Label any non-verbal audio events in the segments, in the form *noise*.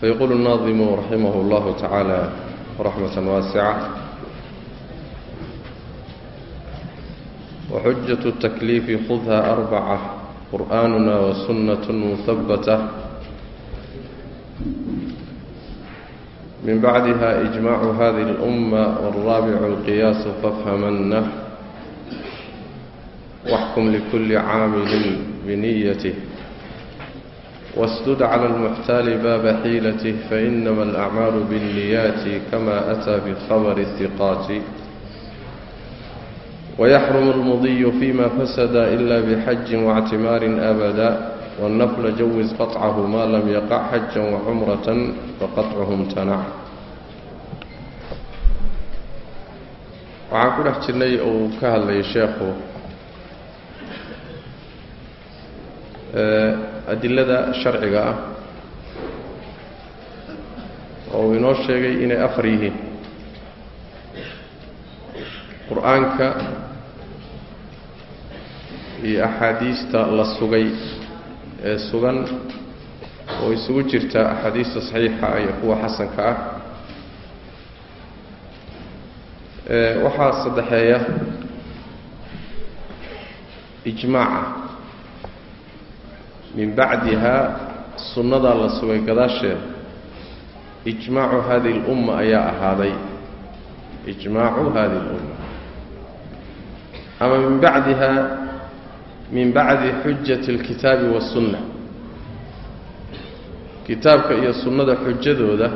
فيقول الناظم رحمه الله تعالى رحمة واسعة وحجة التكليف خذها أربعة قرآننا وسنة مثبتة من بعدها إجماع هذه الأمة والرابع القياس فافهمنه واحكم لكل عامل بنيته واسدد على المحتال باب حيلته فإنما الأعمال بالنيات كما أتى بخبر الثقات ويحرم المضي فيما فسد إلا بحج واعتمار أبدا والنفل جوز قطعه ما لم يقع حجا وعمرة فقطعه امتنع waxaan ku dhex jirnay uu ka hadlayay sheekhu adilada sharciga ah oo uu inoo sheegay inay afar yihiin. Qur'aanka iyo axaadiista la sugay ee sugan oo isugu jirta axaadiista saxiixa iyo kuwa xasanka ah waxaa saddexeeya ijmaaca min bacdiha sunnadaa la sugay gadaasheeda ijmaacu hadihi اlumma ayaa ahaaday ijmaacu hadihi اlumma ama min bacdiha min bacdi xujati اlkitaabi waالsunna kitaabka iyo sunnada xujadooda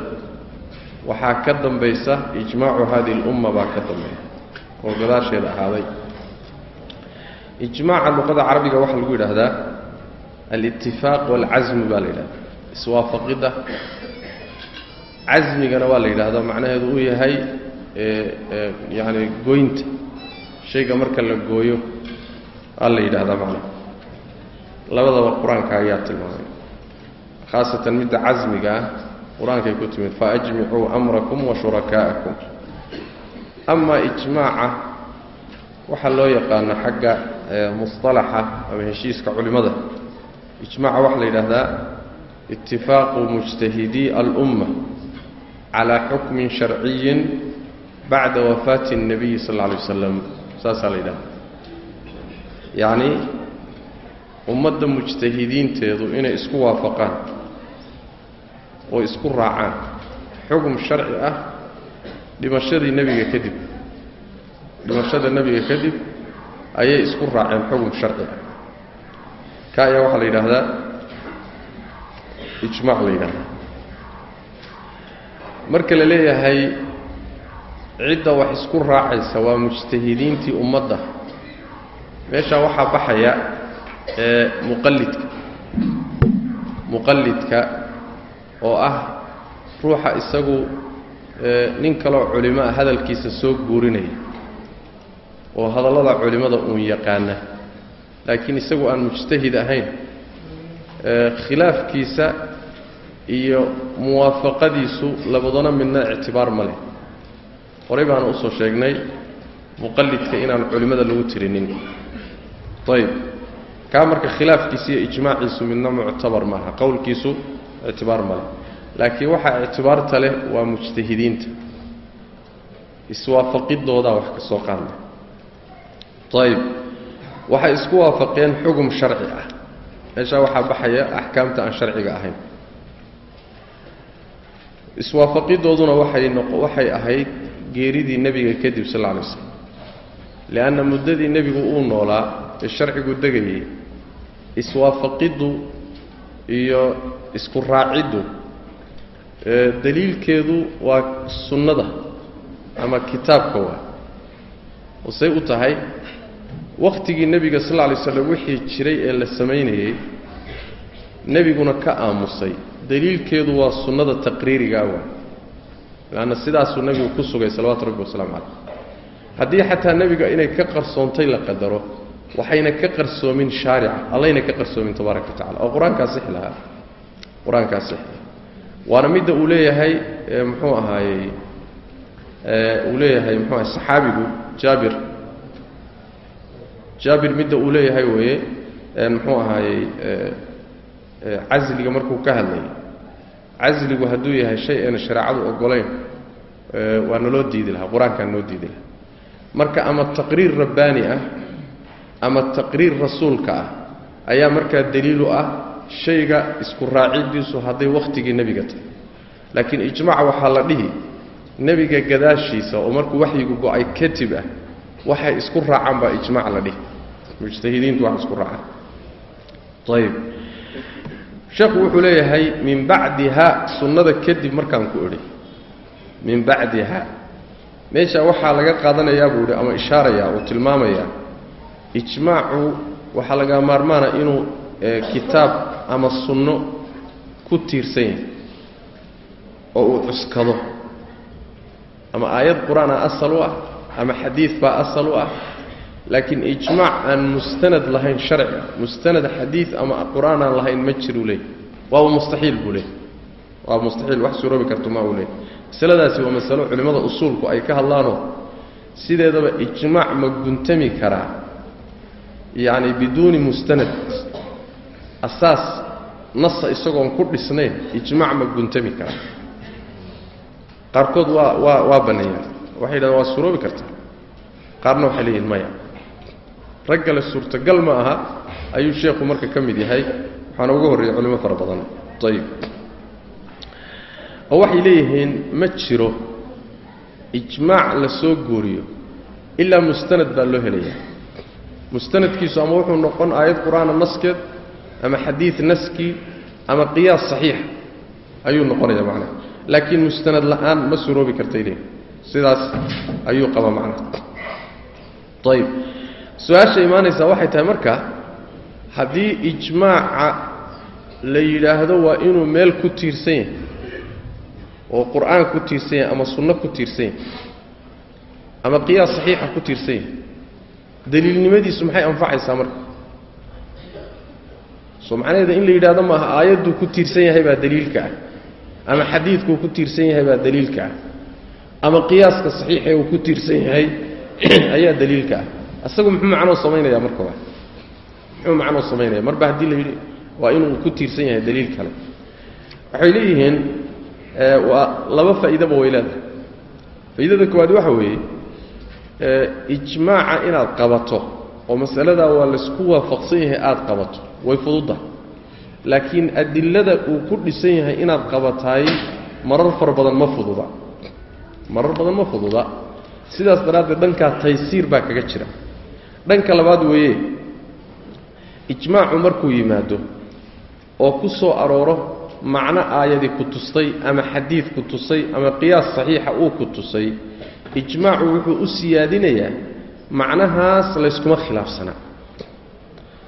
waxaa ka dambaysa ijmaacu hadihi اlumma baa ka dambeeya oo gadaasheeda ahaaday ijmaaca luqada carabiga waxaa lagu yidhaahdaa alitifaaq waalcasmi baa la yidhahda iswaafaqidda casmigana waa la yidhahdaa macnaheedu uu yahay yani goynta shayga marka la gooyo aa la yidhahdaa macnaha labadaba qur'aanka ayaa tilmaamay khaasatan midda casmiga ah qur'aankay ku timid faajmicuu amrakum wa shurakaa'akum amaa ijmaaca waxaa loo yaqaano xagga musطalaxa ama heshiiska culimmada ijmaaca waxaa la yidhaahdaa itifaaqu mujtahidii alumma calaa xukmin sharciyin bacda wafaati الnabiyi sal اlla alay wasalam saasaa la yidhahda yacni ummadda mujtahidiinteedu inay isku waafaqaan oo isku raacaan xukm sharci ah dhimashadii nebiga kadib dhimashada nebiga kadib ayay isku raaceen xukm sharci ah ka ayaa waxaa la yidhaahdaa? Ijmaac la yidhahdaa marka la leeyahay cidda wax isku raacaysa waa mujtahidiintii ummadda. Meeshaa waxaa baxaya ee muqallidka. Muqallidka oo ah ruuxa isagu nin kaloo culimo ah hadalkiisa soo guurinaya oo hadallada culimmada uun yaqaana laakiin isagu aan mujtahid ahayn khilaafkiisa iyo muwaafaqadiisu labadana midna ictibaar ma leh. Horey baana u soo sheegnay muqallidka inaan culimmada lagu tirinin. Ayb kaa marka khilaafkiisa iyo ijmaaciisu midna muctabar maaha qowlkiisu ictibaar ma leh. Laakiin waxaa ictibaarta leh waa mujtahidiinta. Iswaafaqidoodaa wax ka soo qaadna ayb waxay isku waafaqeen xugum sharci ah. Meeshaa waxaa baxaya axkaamta aan sharciga ahayn. Iswaafaqidooduna waxay waxay ahayd geeridii nebiga kadib sal alla alay slam lianna muddadii nebigu uu noolaa ee sharcigu degayay iswaafaqiddu iyo isku raaciddu daliilkeedu waa sunnada ama kitaabka waa. Oo say u tahay wakhtigii nebiga sal lla lay slam wixii jiray ee la samaynayey nebiguna ka aamusay. Daliilkeedu waa sunnada taqriirigaa waa leanna sidaasuu nebigu ku sugay salawatu rabbi wasalaamu caleyh haddii xataa nebiga inay ka qarsoontay la qadaro waxayna ka qarsoomin shaarica allayna ka qarsoomin tabaaraka wa tacala oo qur'aankaa sixi lahaa. Qur'aankaa sixi lahaa. Waana midda uu leeyahay muxuu ahaayey uu leeyahay muxuu ahay saxaabigu jaabir jaabir midda uu leeyahay weeye muxuu ahaayey casliga markuu ka hadlayay casligu hadduu yahay shay ayna shareecadu ogolayn waa naloo diidi lahaa qur'aankaa noo diidi lahaa. Marka ama taqriir rabbaani ah ama taqriir rasuulka ah ayaa markaa daliilu ah shayga isku raacidiisu hadday wakhtigii nebiga tahay. Laakiin ijmaac waxaa la dhihi nebiga gadaashiisa oo markuu waxyigu go'ay kadib ah waxay isku raacaan baa ijmaac la dhihi. Mujtahidiintu wax isku raacaan. Ayib sheekhu wuxuu leeyahay min bacdiha sunnada kadib markaan ku idhi min bacdiha. Meesha waxaa laga qaadanayaa buu idhi ama ishaarayaa uu tilmaamayaa ijmaacu waxaa laga maarmaana inuu kitaab ama sunno ku tiirsan yahay oo uu cuskado. Ama aayad qur'aana asal u ah ama xadiid baa asal u ah. Laakiin ijmaac aan mustanad lahayn sharci mustanad xadiid ama qur'aan aan lahayn ma jiruu leey waaba mustaxiil buu leey waaba mustaxiil wax suroobi karto ma uu leey masaladaasi waa masalo culimmada usuulku ay ka hadlaanoo sideedaba ijmaac ma guntami karaa. Yacni biduuni mustanad. Asaas nasa isagoon ku dhisnayn ijmaac ma guntami karaa. Qaarkood waa waa waa banneeyaan waxay yidhahdeen waa suroobi kartaa qaarna waxay leeyihiin maya. Raggale suurtagal ma aha ayuu sheekhu marka ka mid yahay. Waxaana uga horreeyey culimo fara badan. Ayib oo waxay leeyihiin ma jiro ijmaac la soo gooriyo ilaa mustanad baa loo helayaa. Mustanadkiisu ama wuxuu noqon aayad qur'aana naskeed ama xadiid naskii ama qiyaas saxiixa ayuu noqonaya macnaha. Laakiin mustanad la'aan ma suroobi kartay leeyihiin sidaas ayuu qabaa macnaha ayib su'aasha imaanaysaa waxay tahay marka haddii ijmaaca la yidhaahdo waa inuu meel ku tiirsan yahay oo qur'aan ku tiirsan yahay ama sunno ku tiirsan yahay ama qiyaas saxiixa ku tiirsan yahay daliilnimadiisu maxay anfacaysaa marka? Soo macnaheeda in la yidhahdo maaha aayadduu ku tiirsan yahay baa daliilka ah ama xadiidkuu ku tiirsan yahay baa daliilka ah ama qiyaaska saxiixa uu ku tiirsan yahay *clears throat* ayaa daliilka ah. Isagu muxuu macnoo samaynaya marka waa muxuu macnoo samaynaya marba haddii la yidhi waa inuu ku tiirsan yahay daliil kale. Waxay leeyihiin waa laba faa'iidaba way leedahay. Faa'iidada koowaad waxa weeye ijmaaca inaad qabato oo masaladaa waa laysku waafaqsan yahay aada qabato way fududda laakiin adilada uu ku dhisan yahay inaad qabataay marar fara badan ma fududa marar badan ma fududa. Sidaas daraaddeed dhankaa taysiir baa kaga jira. Dhanka labaad weeye ijmaacu markuu yimaado oo ku soo arooro macno aayadii ku tustay ama xadiid ku tusay ama qiyaas saxiixa uu ku tusay ijmaacu wuxuu u siyaadinayaa macnahaas layskuma khilaafsanaa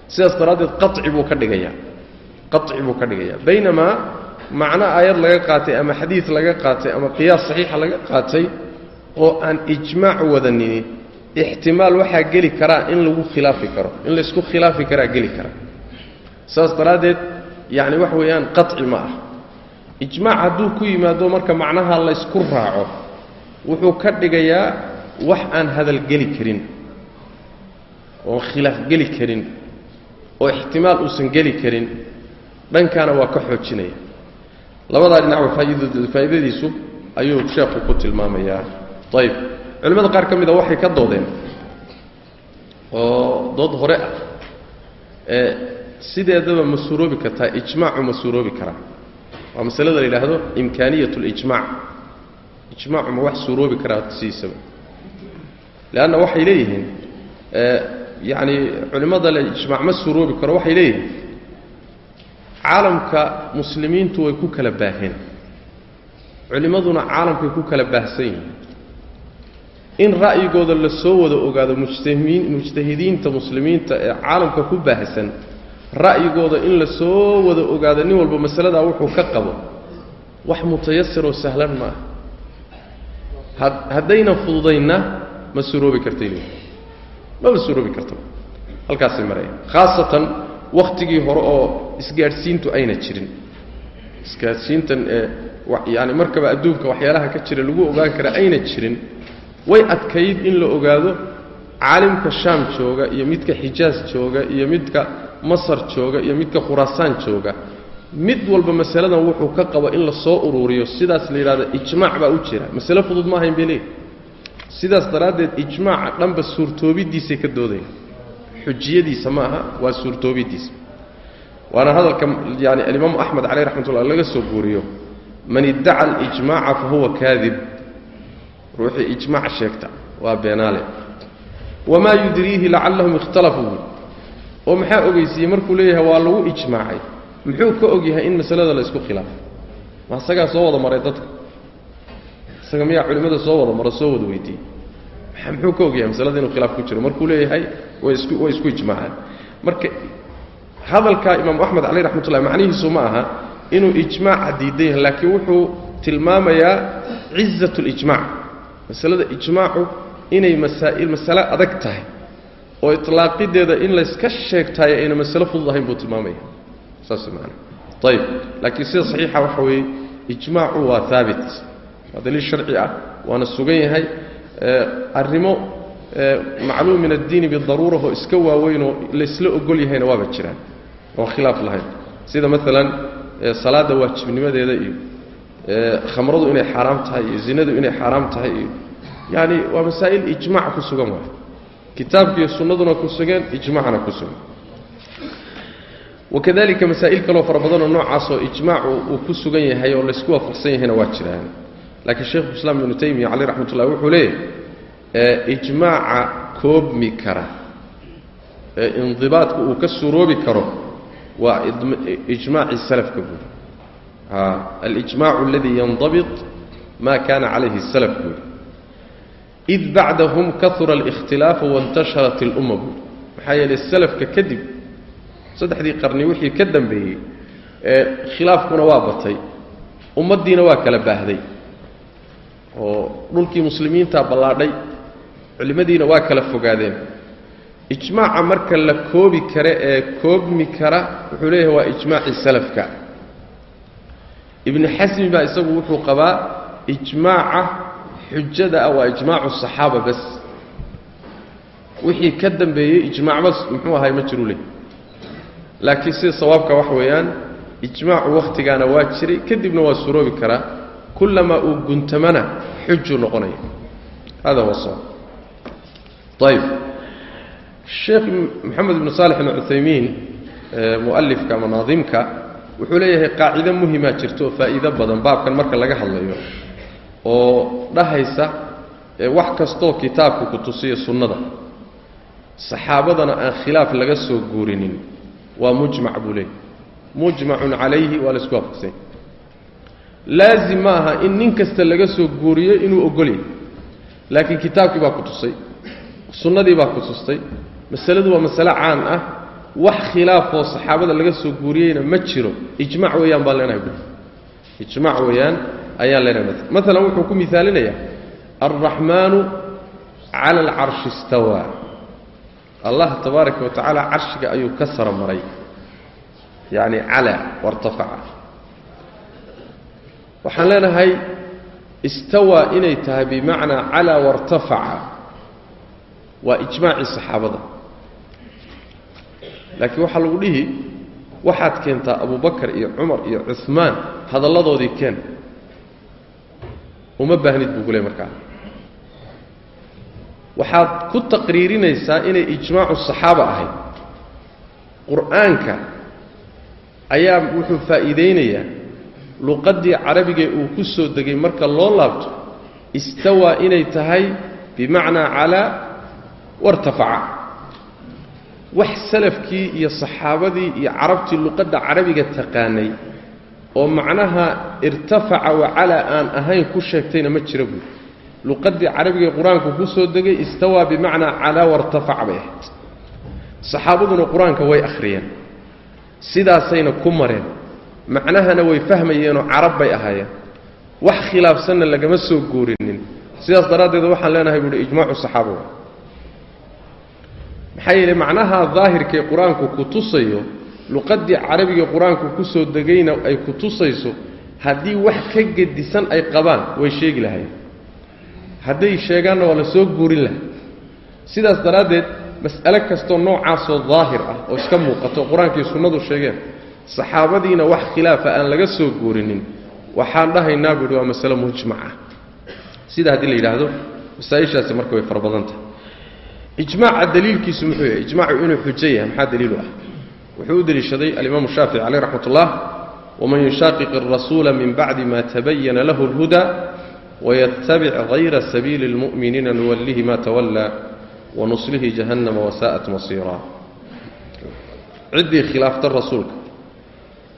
sidaas daraaddeed qaci buu ka dhigayaa. Qaci buu ka dhigayaa. Baynamaa macno aayad laga qaatay ama xadiid laga qaatay ama qiyaas saxiixa laga qaatay oo aan ijmaac wadanini ixtimaal waxaa geli karaa in lagu khilaafi karo in laysku khilaafi karaa geli kara. Saas daraaddeed yacni wax weeyaan qaci ma ah. Ijmaac hadduu ku yimaado marka macnaha laysku raaco wuxuu ka dhigayaa wax aan hadal geli karin oon khilaaf geli karin oo ixtimaal uusan geli karin dhankaana waa ka xoojinaya labadaa dhinacba faa'iidadiisu ayuu sheekhu ku tilmaamayaa. Ayib culimmada qaar ka mida waxay ka doodeen oo dood hore ah ee sideedaba ma suuroobi kartaa ijmaacu ma suuroobi karaa waa masalada la yidhaahdo imkaaniyat اlijmac ijmaacu ma wax suuroobi karaa sidiisaba. Leanna waxay leeyihiin yacni culimmada le ijmaac ma suuroobi karo waxay leeyihiin caalamka muslimiintu way ku kala baaheen culimmaduna caalamkay ku kala baahsan yihiin. In ra'yigooda la soo wada ogaado mujtahimiin mujtahidiinta muslimiinta ee caalamka ku baahsan ra'yigooda in la soo wada ogaado nin walba masaladaa wuxuu ka qabo wax mutayasiroo sahlan ma aha. Haddayna fududaynna ma suroobi kartay leeyihi maba suroobi kartaba halkaasay maraya khaasatan wakhtigii hore oo isgaadhsiintu ayna jirin. Isgaadhsiintan ee yaani markaba adduunka waxyaalaha ka jira lagu ogaan kara ayna jirin. Way adkayd in la ogaado caalimka shaam jooga iyo midka xijaas jooga iyo midka masar jooga iyo midka khuraasaan jooga. Mid walba masaladan wuxuu ka qabo in la soo sidaas la yidhahdo ijmaac baa u jira. Masale fudud ma ahayn bay sidaas daraaddeed ijmaaca dhanba suurtoobidiisay ka doodaya xujiyadiisa ma aha waa suurtoobidiisa waana hadalka yani alimaamu axmed caleyh raxmat ullah laga soo guuriyo. Man iddaca alijmaaca fa huwa kaadib. Ruuxii ijmaac sheegta waa beenaale. Wamaa yudriihi lacallahum ikhtalafuu oo maxaa ogeysiiyey? Markuu leeyahay waa lagu ijmaacay. Muxuu ka og yahay in masalada la isku khilaafay ma isagaa soo wada maray dadka? Isaga miyaa culimmada soo wada maro soo wada weydiiyey? Muxuu ka og yahay masalada inuu khilaaf ku jiro? Markuu leeyahay way isku way isku ijmaaceen marka hadalkaa imaamu axmed caleyh raxmat ullahi macnihiisu ma aha inuu ijmaaca diidan yahay laakiin wuxuu tilmaamayaa cizat lijmac masalada ijmaacu inay masaa'il masale adag tahay oo itlaaqideeda in layska sheegtaayo ayna masale fudud ahayn buu tilmaamaya. Saas maana ayib laakiin sida saxiixa waxa weeye ijmaacu waa haabit waa daliil sharci ah waana sugan yahay. Arrimo macluum min addiini bidaruura oo iska waaweynoo laysla ogol yahayna waaba jiraan oon khilaaf lahayn sida maalan salaadda waajibnimadeeda iyo khamradu inay xaaraam tahay iyo zinadu inay xaaraam tahay iyo yaani waa masaa'il ijmac ku sugan waay. Kitaabka iyo sunnaduna ku sugeen ijmacna ku sugan. Wakadalika masaa'il kaloo fara badanoo noocaasoo ijmaacu uu ku sugan yahay oo laysku waafaqsan yahayna waa jiraan. Laakiin sheikhu islaam ibnu taymiya caleyh raxmat ullahi wuxuu leeyahy ijmaaca koobmi kara ee indibaadku uu ka suroobi karo waa ijmaaci salafka buuri alijmaacu aladii yandabit ma kana calayhi salaf buuri id bacdahum kaura alikhtilaafu waintasharat ilumma buuri maxaa yeelay salafka kadib saddexdii qarni wixii ka dambeeyey ee khilaafkuna waa batay. Ummaddiina waa kala baahday. Oo dhulkii muslimiintaa ballaadhay culimmadiina waa kala fogaadeen ijmaaca marka la koobi kara ee koobmi kara wuxuu leeyahay waa ijmaaci salafka. Ibnu xasmi baa isagu wuxuu qabaa ijmaaca xujada ah waa ijmaacu saxaaba bas. Wixii ka dambeeyey ijmaacba muxuu ahay ma jiru leh. Laakiin sida sawaabka wax weeyaan ijmaacu wakhtigaana waa jiray kadibna waa suroobi karaa kullamaa uu guntamana xujuu noqonaya. Hada huwa sawaab. Ayb sheekh moxamed ibnu saalix alcuthaymiin mu'alifka ama naadimka wuxuu leeyahay qaacido muhimaa jirto oo faa'iido badan baabkan marka laga hadlayo oo dhahaysa wax kastoo kitaabku ku tusiya sunnada. Saxaabadana aan khilaaf laga soo guurinin waa mujmac buu leeyahy mujmacun calayhi waa la isku waafaqsanya laazim ma aha in nin kasta laga soo guuriyo inuu ogolyahy laakiin kitaabkii baa ku tusay sunnadii baa ku tustay masaladu waa masale caan ah. Wax khilaafoo saxaabada laga soo guuriyeyna ma jiro. Ijmac weeyaan baan leenahay bu ijmac weeyaan ayaan leenahay maalan wuxuu ku miaalinayaa alraxmaanu cala alcarshi istawaa. Allah tabaaraka wa tacaala carshiga ayuu ka sara maray. Yacni cala wartafaca. Waxaan leenahay istawaa inay tahay bimacnaa calaa wartafaca. Waa ijmaacii saxaabada laakiin waxaa lagu dhihi waxaad keentaa abubakar iyo cumar iyo cumaan hadalladoodii keen. Uma baahnid buu ku markaa. Waxaad ku taqriirinaysaa inay ijmaacu saxaaba ahayd. Qur'aanka ayaa wuxuu faa'iidaynayaa. Luqaddii carabigee uu ku soo degay marka loo laabto istawaa inay tahay bimacnaa calaa wartafaca wax salafkii iyo saxaabadii iyo carabtii luqadda carabiga taqaanay oo macnaha irtafaca wacalaa aan ahayn ku sheegtayna ma jira buuri luqaddii carabigae qur'aanku ku soo degay istawaa bimacnaa calaa wartafaca bay ahayd. Saxaabaduna qur'aanka way akhriyeen. Sidaasayna ku mareen. Macnahana way fahmayeenoo carab bay ahaayeen. Wax khilaafsanna lagama soo guurinin. Sidaas daraaddeed waxaan leenahay buuhi ijmaacu saxaaba maxaa yeeley macnaha daahirkae qur'aanku ku tusayo luqaddii carabiga qur'aanku ku soo degayna ay ku tusayso haddii wax ka gedisan ay qabaan way sheegi lahayen hadday sheegaanna waa la soo guurin lahay sidaas daraaddeed mas'ale kastoo noocaasoo daahir ah oo iska muuqato qur'aankii sunnadu sheegeen saxaabadiina wax khilaafa aan laga soo guurinin waxaan dhahaynaa buu yidhi waa masale mujmac ah. Sida haddii la yidhaahdo masaa-ishaasi marka way fara tahay ijmaaca daliilkiisu muxuu yahay ijmaacu inuu xujo yahay maxaa daliilu ah? Wuxuu u deliishaday alimaamu shaafici caleyh raxmat ullah waman yushaaqiq alrasuula min bacdi ma tabayana lahu اlhuda waytabic hayra sabiili اlmu'miniina nuwallihi ma tawallaa wanuslihi jahannama wasaa'at masiira. Ciddii khilaafta rasuulka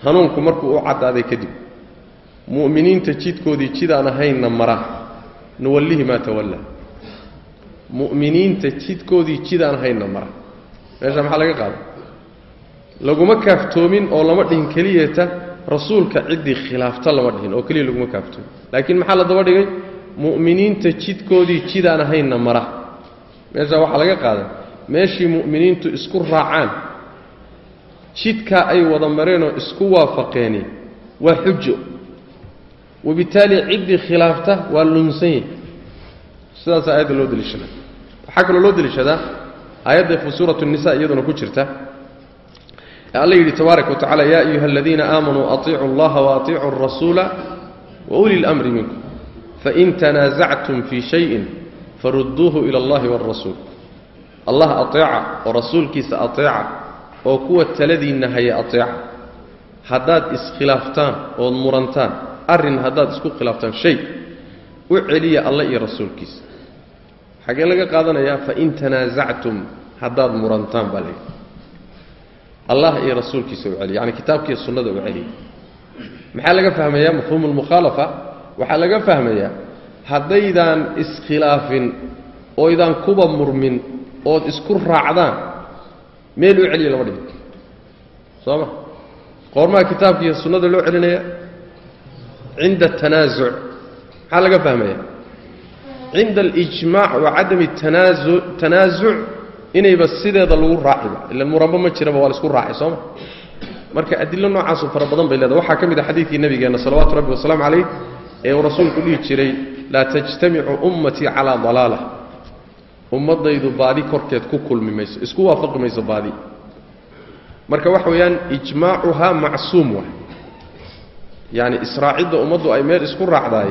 hanuunku markuu u caddaaday kadib mu'miniinta jidkoodii jidaan ahaynna mara nuwallihi maa tawallaa mu'miniinta jidkoodii jidaan ahaynna mara. Meesha maxaa laga qaaday? Laguma kaaftoomin oo lama dhihin keliyata rasuulka ciddii khilaafta lama dhihin oo keliya laguma kaaftoomin. Laakiin maxaa la daba dhigay? Mu'miniinta jidkoodii jidaan ahaynna mara. Meeshaa waxaa laga qaaday meeshii mu'miniintu isku raacaan jidkaa ay wada mareenoo isku waafaqeeni waa xujo. Wabitaali ciddii khilaafta waa lunsan yahy sidaasaa aayadda loo deliishadaa waxaa kaloo loo deliishadaa aayadda fi suuratu nisa iyaduna ku jirta. Ee alla yidhi tabaaraka wa yaa ayuha aladiina aamanuu atiicuu allaha waatiicuu arasuula wa uli اlamri minkum fain tanaasactum fii shayin farudduuhu ila allahi wاlrasuul allah ateeca oo rasuulkiisa ateeca oo kuwa taladiinna haya ateeca. Haddaad iskhilaaftaan ood murantaan arrin haddaad isku khilaaftaan shay u celiya alla iyo rasuulkiisa xaggee laga qaadanayaa fain tanaasactum haddaad murantaan baa layidhi allah iyo rasuulkiisa u celiya yani kitaabkiiyo sunnada u celiya. Maxaa laga fahmayaa mafhuumu lmukhaalafa waxaa laga fahmayaa haddaydaan iskhilaafin oydaan kuba murmin ood isku raacdaan meel u celiya lama dhihin soo ma? Qoormaha kitaabka iyo sunnada loo celinaya? Cinda atanaasuc maxaa laga fahmaya cinda alijmaac wa cadami tanaasuc inayba sideeda lagu raaciba ila muranbo ma jiraba waa la isku raacay sooma marka adilo noocaasu fara badan bay leedahay. Waxaa ka mid a xadiidkii nabigeenna salawaatu rabbi wasalaamu calayh ee uu rasuulku dhihi jiray laa tajtamicu ummatii calaa dalaala. Ummaddaydu baadi korkeed ku kulmi mayso isku waafaqi mayso baadi. Marka waxa weeyaan ijmaacuhaa macsuum waay yacani israacidda ummaddu ay meel isku raacdaay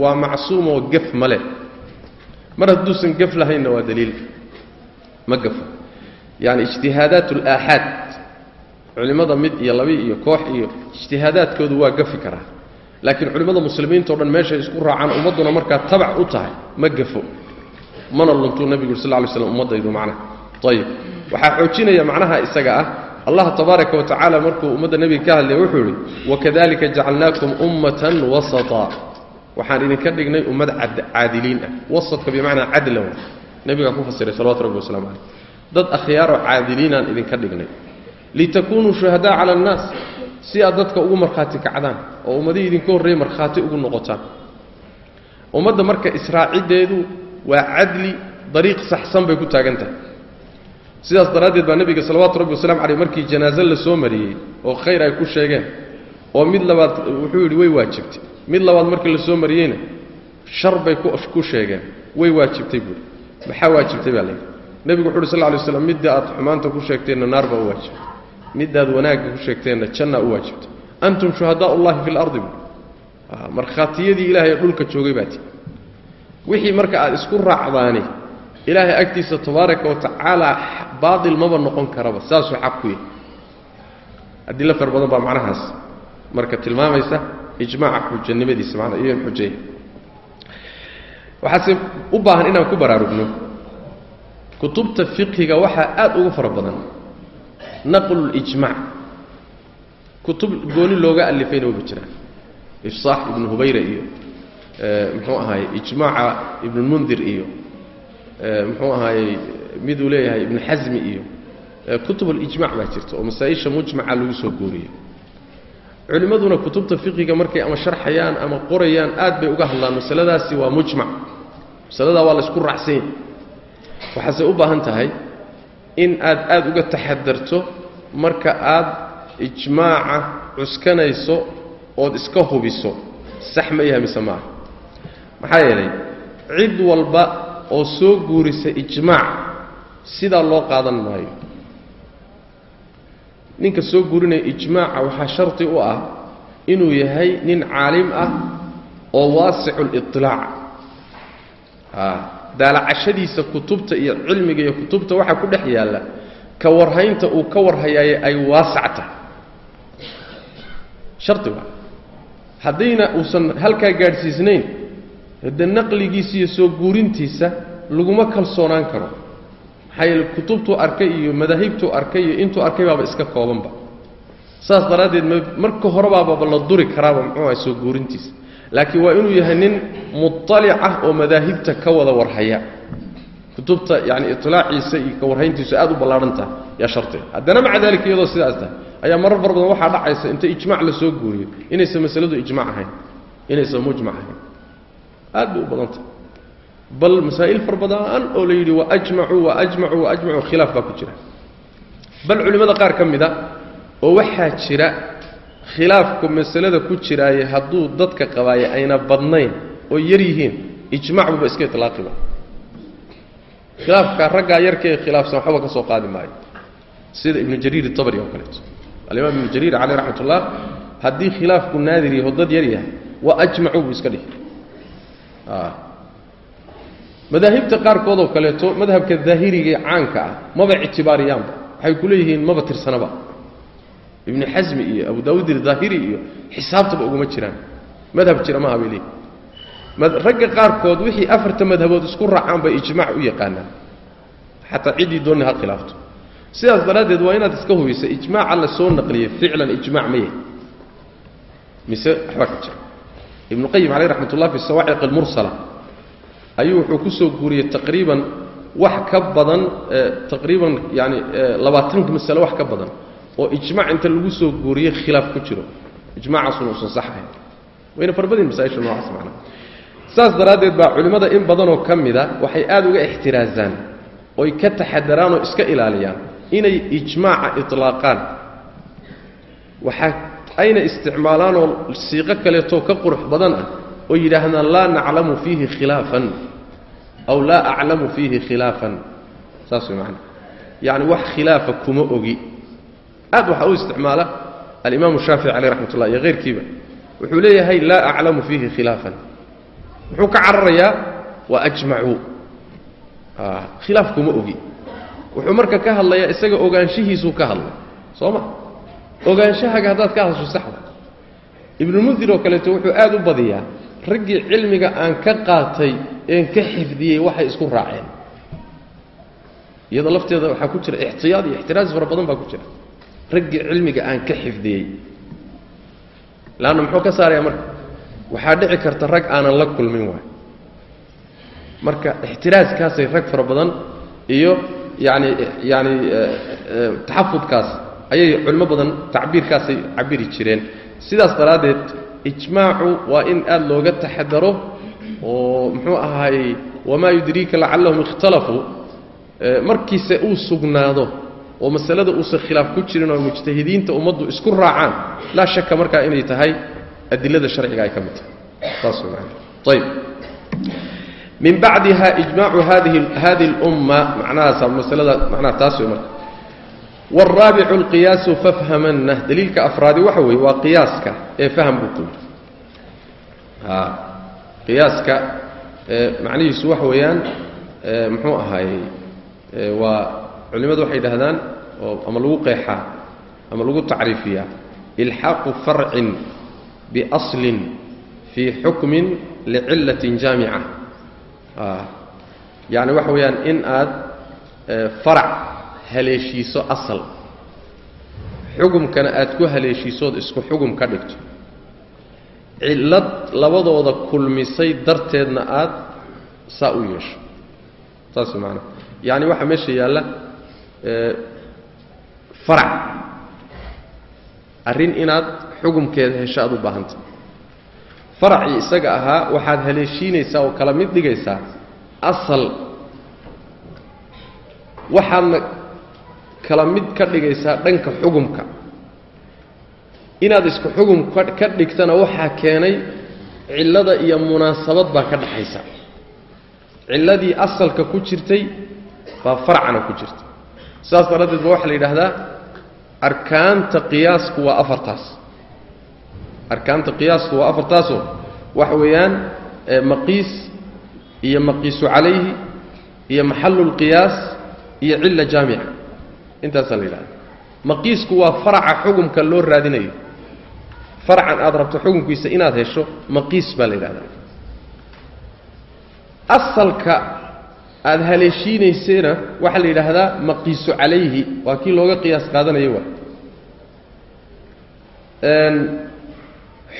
waa macsuumoo gef ma leh mar hadduusan gef lahaynna waa daliil ma gafo. Yani ijtihaadaat alaaxaad culimmada mid iyo labi iyo koox iyo ijtihaadaadkoodu waa gafi karaa. Laakiin culimmada muslimiinta o dhan meeshay isku raacaan ummadduna markaa tabac u tahay. Ma gafo. Mana luntuu nebigu ur sal ly slam ummaddaydu macnaha. Ayib waxaa xoojinaya macnaha isaga ah. Allah tabaaraka wa markuu ummadda nebiga ka hadlaya wuxuu yidhi wakadalika jacalnaakum ummatan wasata waxaan idinka dhignay ummad caadiliin ah wasadka bimacnaa cadlan wa nebigaa ku fasiray salawatu rabbi waslamu caleyh dad akhyaaroo caadiliinaan idinka dhignay. Litakuunuu shuhadaa cala annaas si aad dadka ugu markhaati kacdaan oo ummadihii idinka horreeyey markhaati ugu noqotaan. Ummadda marka israaciddeedu waa cadli dariiq saxsan bay ku taagan tahay sidaas daraaddeed baa nebiga salawaatu rabbi wasalamu caleyh markii janaaso la soo mariyey oo khayr ay ku sheegeen oo mid labaad wuxuu yidhi way waajibtay mid labaad markii la soo mariyeyna shar bay ku sheegeen. Way waajibtay buuhi maxaa waajibtay baa layidhi nebigu wuxu uhi sal ly slam midda aad xumaanta ku sheegteenna naar baa u waajibtay. Midaad wanaagga ku sheegteenna jannaa u waajibtay. Antum shuhadaa ullahi fi lardi buui markhaatiyadii ilahay ee dhulka joogay baa ti wixii marka aad isku raacdaani ilaahay agtiisa tabaaraka wa tacaala baatil maba noqon karaba saasuu xaq ku yahay adilo far badan baa macnahaas marka tilmaamaysa ijmaaca xujanimadiisa manaa iyo xujaya waxaase u baahan inaan ku baraarugno. Kutubta fiqhiga waxaa aad ugu fara badan. Naqlulijmaac kutub gooni looga alifayna waba jiraan ifsaax ibnu hubayra iyo muxuu ahaayey ijmaaca ibnulmundir iyo muxuu ahaayey miduu leeyahay ibnu xasmi iyo kutub alijmac baa jirta oo masaa-isha mujmaca lagu soo gooriyo culimmaduna kutubta fiqiga markay ama sharxayaan ama qorayaan aad bay uga hadlaan. Masaladaasi waa mujmac masaladaa waa la isku raacsanya waxaase u baahan tahay in aad aad uga taxadarto marka aad ijmaaca cuskanayso ood iska hubiso. Sax ma yahay mise maaha? Maxaa yeelay cid walba oo soo guurisa ijmaac sidaa loo qaadan maayo ninka soo gurinaya ijmaaca waxaa shardi u ah inuu yahay nin caalim ah oo waasicu liطilaac daalacashadiisa kutubta iyo cilmiga iyo kutubta waxaa ku dhex yaalla ka warhaynta uu ka warhayaaye ay waasac tahay shardi waa haddayna uusan halkaa gaadhsiisnayn de naqligiisa iyo soo guurintiisa laguma kalsoonaan karo yeele kutubtuu arkay iyo madaahibtuu arkay iyo intuu arkay baaba iska koobanba. Saas daraaddeed marka horebaababa la duri karaaba muxuu aha soo guurintiisa. Laakiin waa inuu yahay nin muطalic ah oo madaahibta ka wada warhaya. Kutubta yani iطilaaciisa iyo ka warhayntiisu aad u ballaadhan tahay yaa shardiga haddana maca dalika iyadoo sidaas tahay. Ayaa marar far badan waxaa dhacaysa inta ijmac la guuriyo inaysan masaladu ijmac ahayn inaysan mujmac ahayn. Aad bay u badan tahay bal masaa'il far badan oo la yidhi waajmacuu waajmacuu waajmacuu khilaaf baa ku jira. Bal culimmada qaar ka mid a oo waxaa jira khilaafku masalada ku jiraaye hadduu dadka qabaaye ayna badnayn oo yar yihiin ijmac buba iska itlaaqiba khilaafka raggaa yarka ee khilaafsan waxba ka soo qaadi maayo. Sida ibnu jariir itabari oo kaleeto. Alimaam ibnu jariir caleyh raxmat ullah haddii khilaafku naadir yaho dad yar yahay wa ajmacuu buu iska dhihi madaahibta qaarkoodoo kaleeto madhabka daahiriga ee caanka ah maba ictibaariyaanba. Waxay ku leeyihiin maba tirsanaba. Ibnu xasmi iyo abu daawuud ildaahiri iyo xisaabtaba uguma jiraan. Madhab jira maaha bay leeyihiin ragga qaarkood wixii afarta madhabood isku raacaan bay ijmaac u yaqaanaan. Xataa ciddii doonni ha khilaafto. Sidaas daraaddeed waa inaad iska hubisa ijmaaca la soo ficlan ijmac ma yahay. Mise waxba ka jira. Ibnu qayim caleyh raxmat fi sawaaciq almursala ayuu wuxuu ku soo guuriyey taqriiban wax ka badan taqriiban yani labaatanka masale wax ka badan oo ijmac inta lagu soo guuriyey khilaaf ku jiro. Ijmacaasuna uusan sax ahayn. Wayna farbadin masaaisha noocaas macnaa saas daraaddeed baa culimmada in badanoo ka mida waxay aad uga ixtiraasaan oy ka taxadaraan oo iska ilaaliyaan inay ijmaaca itlaaqaan. Waxaa ayna isticmaalaanoo siiqo kaleetoo ka qurux badan ah oo yidhaahdaan laa naclamu fiihi khilaafan aw laa aclamu fiihi khilaafan. Saas way macana yacni wax khilaafa kuma ogi. Aad waxaa u isticmaala alimaamu shaafici caleyh raxmat ullah iyo hayrkiiba wuxuu leeyahay laa aclamu fiihi khilaafan. Muxuu ka cararayaa waa ajmacuu. Khilaaf kuma ogi. Wuxuu marka ka hadlayaa isaga ogaanshihiisuu ka hadlay. Soo ma? Ogaanshahaga haddaad ka hadasho saxda. Ibnulmundir oo kaleeto wuxuu aad u badiyaa raggii cilmiga aan ka qaatay een ka xifdiyey waxay isku raaceen. Iyada lafteeda waxaa ku jira ixtiyaad iyo ixtiraas fara badan baa ku jira. Raggii cilmiga aan ka xifdiyey. Laanna muxuu ka saarayaa marka? Waxaa dhici karta rag aanan la kulmin waay. Marka ixtiraaskaasay rag fara badan iyo yani yani taxafudkaas ayay culimo badan tacbiirkaasay cabiri jireen. Sidaas daraaddeed ijmaacu waa in aad looga taxadaro oo muxuu ahaayey wamaa yudriika lacallahum ikhtalafuu markiise uu sugnaado oo masalada uusan khilaaf ku jirin oo mujtahidiinta ummaddu isku raacaan laa shaka markaa inay tahay adilada sharciga ay ka mid tahay. Min bacdiha ijmaacu hadihi اlumma macnahaasa masalada macnaha taas marka wاlraabicu اlqiyaasu fafhamanna daliilka afraadi waxa weeye waa qiyaaska ee faham buu ku a qiyaaska macnihiisu waxa weeyaan muxuu ahaayey waa culimmadu waxay yidhahdaan oo ama lagu qeexaa ama lagu tacriifiyaa ilxaaqu farcin biaslin fii xukmin licillatin jaamica yacni waxa weeyaan in aad farac haleeshiiso asal. Xugumkana aad ku haleeshiisood isku xugum ka dhigto. Cillad labadooda kulmisay darteedna aad saa u yeesho. Saas maanaa yacni waxaa meesha yaalla farac. Arrin inaad xugumkeeda hesho aad u baahantay. Faracii isaga ahaa waxaad haleeshiinaysaa oo kala mid dhigaysaa asal. Waxaadna kala mid ka dhigaysaa dhanka xugumka. Inaad isku xugum ka dhigtana waxaa keenay cillada iyo munaasabad baa ka dhaxaysa. Cilladii asalka ku jirtay baa farcana ku jirta. Saas daraaddeed ba waxaa la yidhaahdaa arkaanta qiyaasku waa afartaas. Arkaanta qiyaasku waa afartaasoo waxa weeyaan maqiis iyo maqiisu calayhi iyo maxallulqiyaas iyo cilla jaamica intaasaa la yidhahda. Maqiisku waa faraca xugumka loo raadinayo. Faracan aad rabto xukunkiisa inaad hesho maqiis baa la yidhahdaa. Asalka aada haleeshiinaysena waxaa la yidhaahdaa maqiisu calayhi waa kii looga qiyaas qaadanayo waa.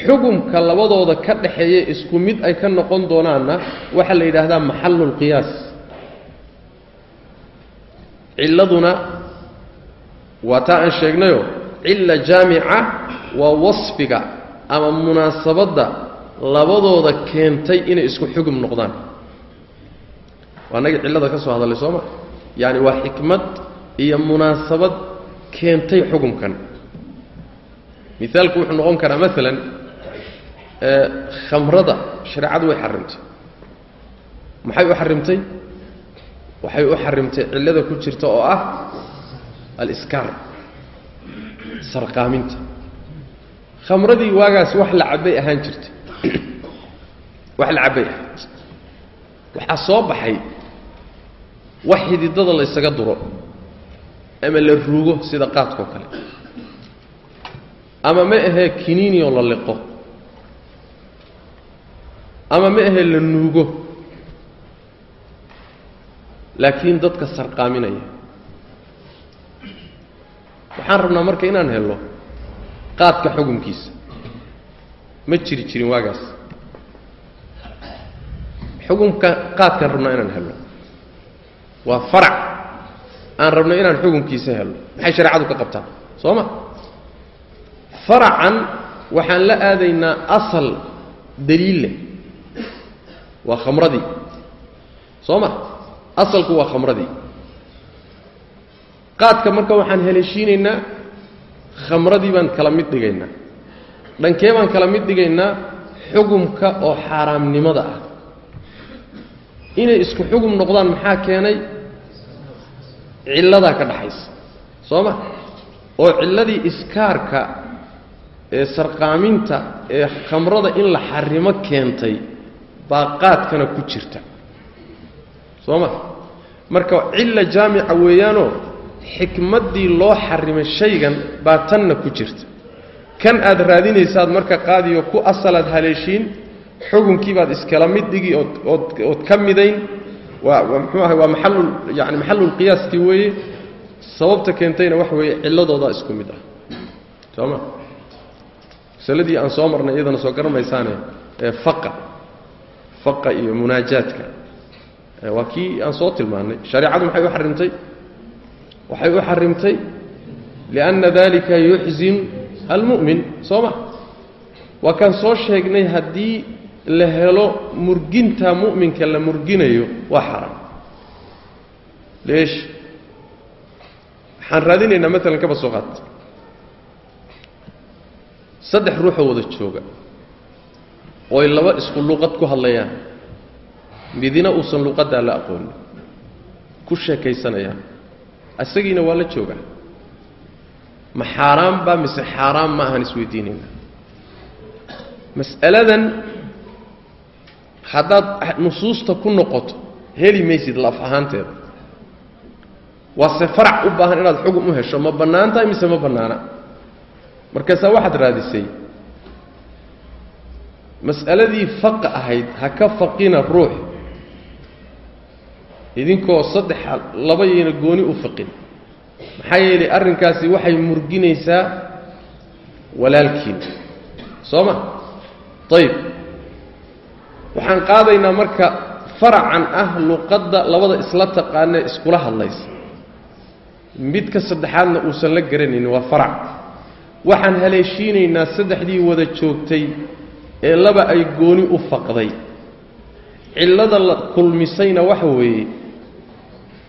Xugumka labadooda ka dhaxeeya isku mid ay ka noqon doonaanna waxaa la yidhaahdaa maxallulqiyaas cilladuna waa taa aan sheegnayo cilla jaamica waa wasfiga ama munaasabadda labadooda keentay inay isku xugum noqdaan. Waa nagii cillada ka soo hadallay sooma yaani waa xikmad iyo munaasabad keentay xugumkan. Mithaalku wuxuu noqon karaa maalan khamrada shareecadu way xarimtay. Maxay u xarimtay? Waxay u xarimtay cillada ku jirta oo ah aliskaar sarqaaminta. Khamradii waagaas wax la cabbay ahaan jirtay. *clears throat* Wax la cabbay ahayd waxaa soo baxay wax xididada la ysaga duro ama la ruugo sida qaadkao kale. Ama ma ahee kiniinioo la liqo. Ama ma ahee la nuugo. Laakiin dadka sarqaaminaya waxaan rabnaa marka inaan helno qaadka xukunkiisa. Ma jiri jirin waagaas. Xukunka qaadkaan rabnaa inaan helno waa farac. Aan rabno inaan xukunkiisa helno maxay shareecadu ka qabtaa? Soo ma? Faracan waxaan la aadaynaa asal daliil leh. Waa khamradii soo ma? Asalku waa khamradii qaadka marka waxaan haleeshiinaynaa khamradii baan kala mid dhigaynaa. Dhankee baan kala mid dhigaynaa? Xugumka oo xaaraamnimada ah. Inay isku xugum noqdaan maxaa keenay? Cilladaa ka dhaxaysa. Soo ma? Oo cilladii iskaarka ee sarqaaminta ee khamrada in la xarimo keentay baa qaadkana ku jirta. Soo ma? Marka cilla jaamica weeyaanoo xikmaddii loo xarimay shaygan baa tanna ku jirta. Kan aad raadinaysaad marka qaadiyo ku asalaad haleeshiin xukunkii baad iskala mid dhigi ood ood ood ka midayn. Waa muxuu ahay waa maxallul yani maxallulqiyaaskii weeye. Sababta keentayna waxa weeye cilladoodaa isku mid ah. Soo ma? Masaladii aan soo marnay iyadana soo garanmaysaane ee faqa faqa iyo munaajaadka. Waa kii aan soo tilmaannay shareecadu maxay u xarimtay waxay u xarimtay lianna dalika yuxzin almu'min soo ma? Waa kaan soo sheegnay haddii la helo murginta mu'minka la murginayo waa xaram. Leesh waxaan raadinaynaa maalan kaba soo qaat saddex ruuxoo wada jooga ooy laba isku luqad ku hadlayaan. Midina uusan luqaddaa la aqoonin ku sheekaysanayaan isagiina waa la joogaa. Ma xaaraan baa mise xaaraan ma ahan isweydiinayna. Mas'aladan haddaad nusuusta ku noqoto heli maysid laf ahaanteeda. Waase farac u baahan inaad xugum u hesho ma bannaan tahay mise ma bannaana? Markaasaa waxaad raadisay. Mas'aladii faqa ahayd ha ka faqina ruux idinkoo saddexa labayayna gooni u faqin maxaa yeelay arrinkaasi waxay murginaysaa walaalkiin. Soo ma? Ayib waxaan qaadaynaa marka faracan ah luqadda labada isla taqaanee iskula hadlaysa. Midka saddexaadna uusan la garanaynin waa farac. Waxaan haleeshiinaynaa saddexdii wada joogtay ee laba ay gooni u faqday. Cillada la kulmisayna waxa weeye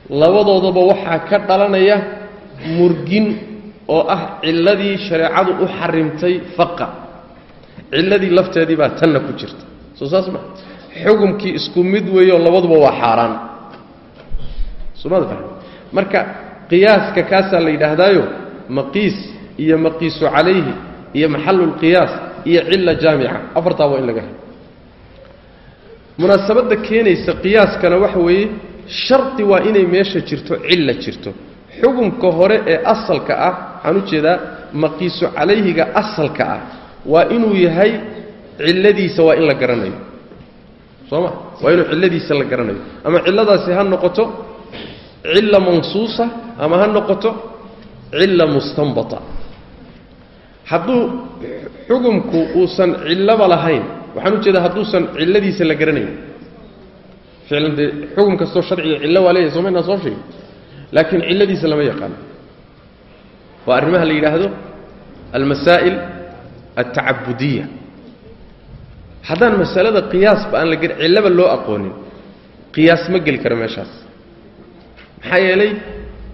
labadoodaba waxaa ka dhalanaya murgin oo ah cilladii shareecadu u xarimtay faqa. Cilladii lafteedii baa tanna ku jirta. Soo saas ma. Xugumkii isku mid weeyo labaduba waa xaaraan. Somaad fahmi. Marka qiyaaska kaasaa la yidhaahdaayo maqiis iyo maqiisu calayhi iyo maxalulqiyaas iyo cilla jaamica. Afartaa waa in laga helo. Munaasabadda keenaysa qiyaaskana waxa weeye shardi waa inay meesha jirto cilla jirto. Xukunka hore ee asalka ah waxaan u jeedaa maqiisu calayhiga asalka ah waa inuu yahay cilladiisa waa in la garanayo. Soo ma? Waa inuu cilladiisa la garanayo. Ama cilladaasi ha noqoto cilla mansuusa ama ha noqoto cilla mustanbata. Hadduu xukumku uusan cillaba lahayn waxaan u jeedaa hadduusan cilladiisa la garanayn ficlan dee xukum kastoo sharciga cillo waa leeyahay sooma inaan soo sheegin. Laakiin cilladiisa lama yaqaano waa arrimaha la yidhaahdo almasaa'il altacabudiya haddaan masalada qiyaasba aan la cillaba loo aqoonin qiyaas ma geli karo meeshaas. Maxaa yeelay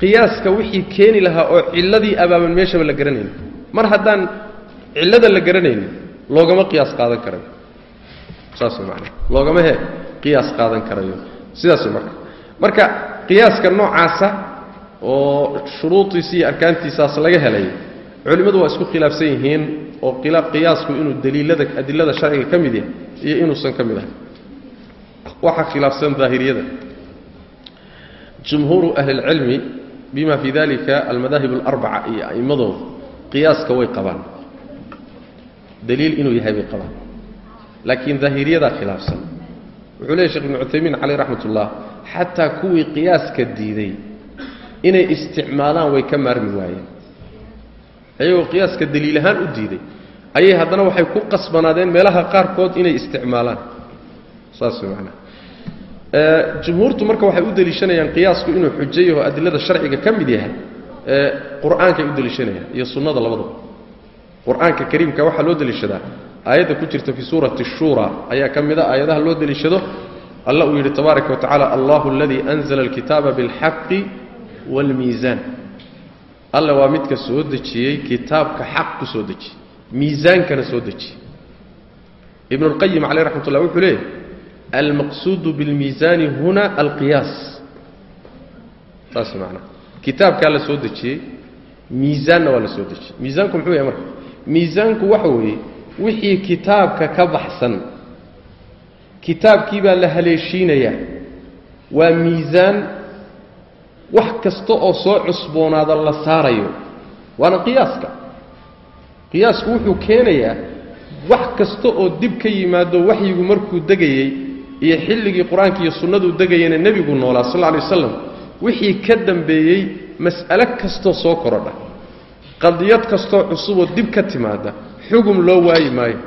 qiyaaska wixii keeni lahaa oo cilladii abaaban meeshaba la garanaynin mar haddaan cillada la garanaynin loogama qiyaas qaadan karayo saas macnaa loogama he qiyaas qaadan karayo. Sidaas marka marka qiyaaska noocaasa oo shuruudiisi iyo arkaantiisaas laga helay culimmadu waa isku khilaafsan yihiin oo qiyaasku inuu daliilada adilada sharciga ka mid yahay iyo inuusan ka mid ahay waxaa khilaafsan daahiriyada. Jumhuuru ahli اlcilmi bima fii dalika almadaahib اlarbaca iyo a'immadooda qiyaaska way qabaan. Daliil inuu yahay bay qabaan. Laakiin daahiriyadaa khilaafsan wuxuu leeyay shekh ibnu cuthaymiin caleyh raxmat xataa kuwii qiyaaska diiday inay isticmaalaan way ka maarmi waayeen. Ayagoo qiyaaska daliil ahaan u diiday ayay haddana waxay ku qasbanaadeen meelaha qaarkood inay isticmaalaan. Saas way macnaa. Jumhuurtu marka waxay u deliishanayaan qiyaasku inuu xujo yaho adilada sharciga ka mid yahay qur'aankay u deliishanayaan iyo sunnada labadaba. Qur'aanka kariimka waxaa loo deliishadaa aayadda ku jirta fii suurati shura ayaa ka mid a aayadaha loo deliishado. Alla uu yidhi tabaaraka wa tacala allahu aladii anzala alkitaaba bilxaqi waalmiisaan. Alle waa midka soo dejiyey kitaabka xaq ku soo dejiyey miisaankana soo dejiyey. Ibnu caleyh raxmat ullah wuxuu leeyahy almaqsuudu biاlmiisaani huna alqiyaas. Saas macnaa kitaabkaa la soo dejiyey miisaanna waa la soo dejiyey. Miisaanku muxuu yahay marka? Miisaanku waxa weeye wixii kitaabka ka baxsan. Kitaabkii baa la haleeshiinayaa waa miisaan wax kasta oo soo cusboonaada la saarayo. Waana qiyaaska. Qiyaasku wuxuu keenayaa wax kasta oo dib ka yimaado waxyigu markuu degayey iyo xilligii qur'aanka iyo sunnadu degayana nebigu noolaa sal alay waslam wixii ka dambeeyey mas'alo kastoo soo korodha qadiyad kastoo cusuboo dib ka timaada xugum loo waayi maayo.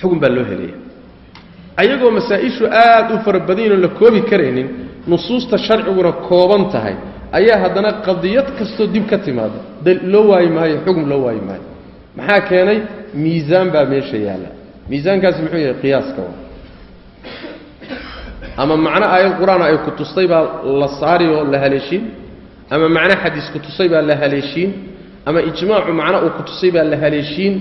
Xugum baa loo helaya ayagoo masaa-ishu aad u fara badanyinoo la koobi karaynin nusuusta sharciguna kooban tahay ayaa haddana qadiyad kastoo dib ka timaada loo waayi maayo xugum loo waayi maayo. Maxaa keenay? Miisaan baa meesha yaalla. Miisaankaasi muxuu yahay qiyaaska waa. Ama macno aayad qur'aan ay ku tustay baa la saari oo la haleeshiin ama macno xadiis ku tusay baa la haleeshiin ama ijmaacu macno uu ku tusay baa la haleeshiin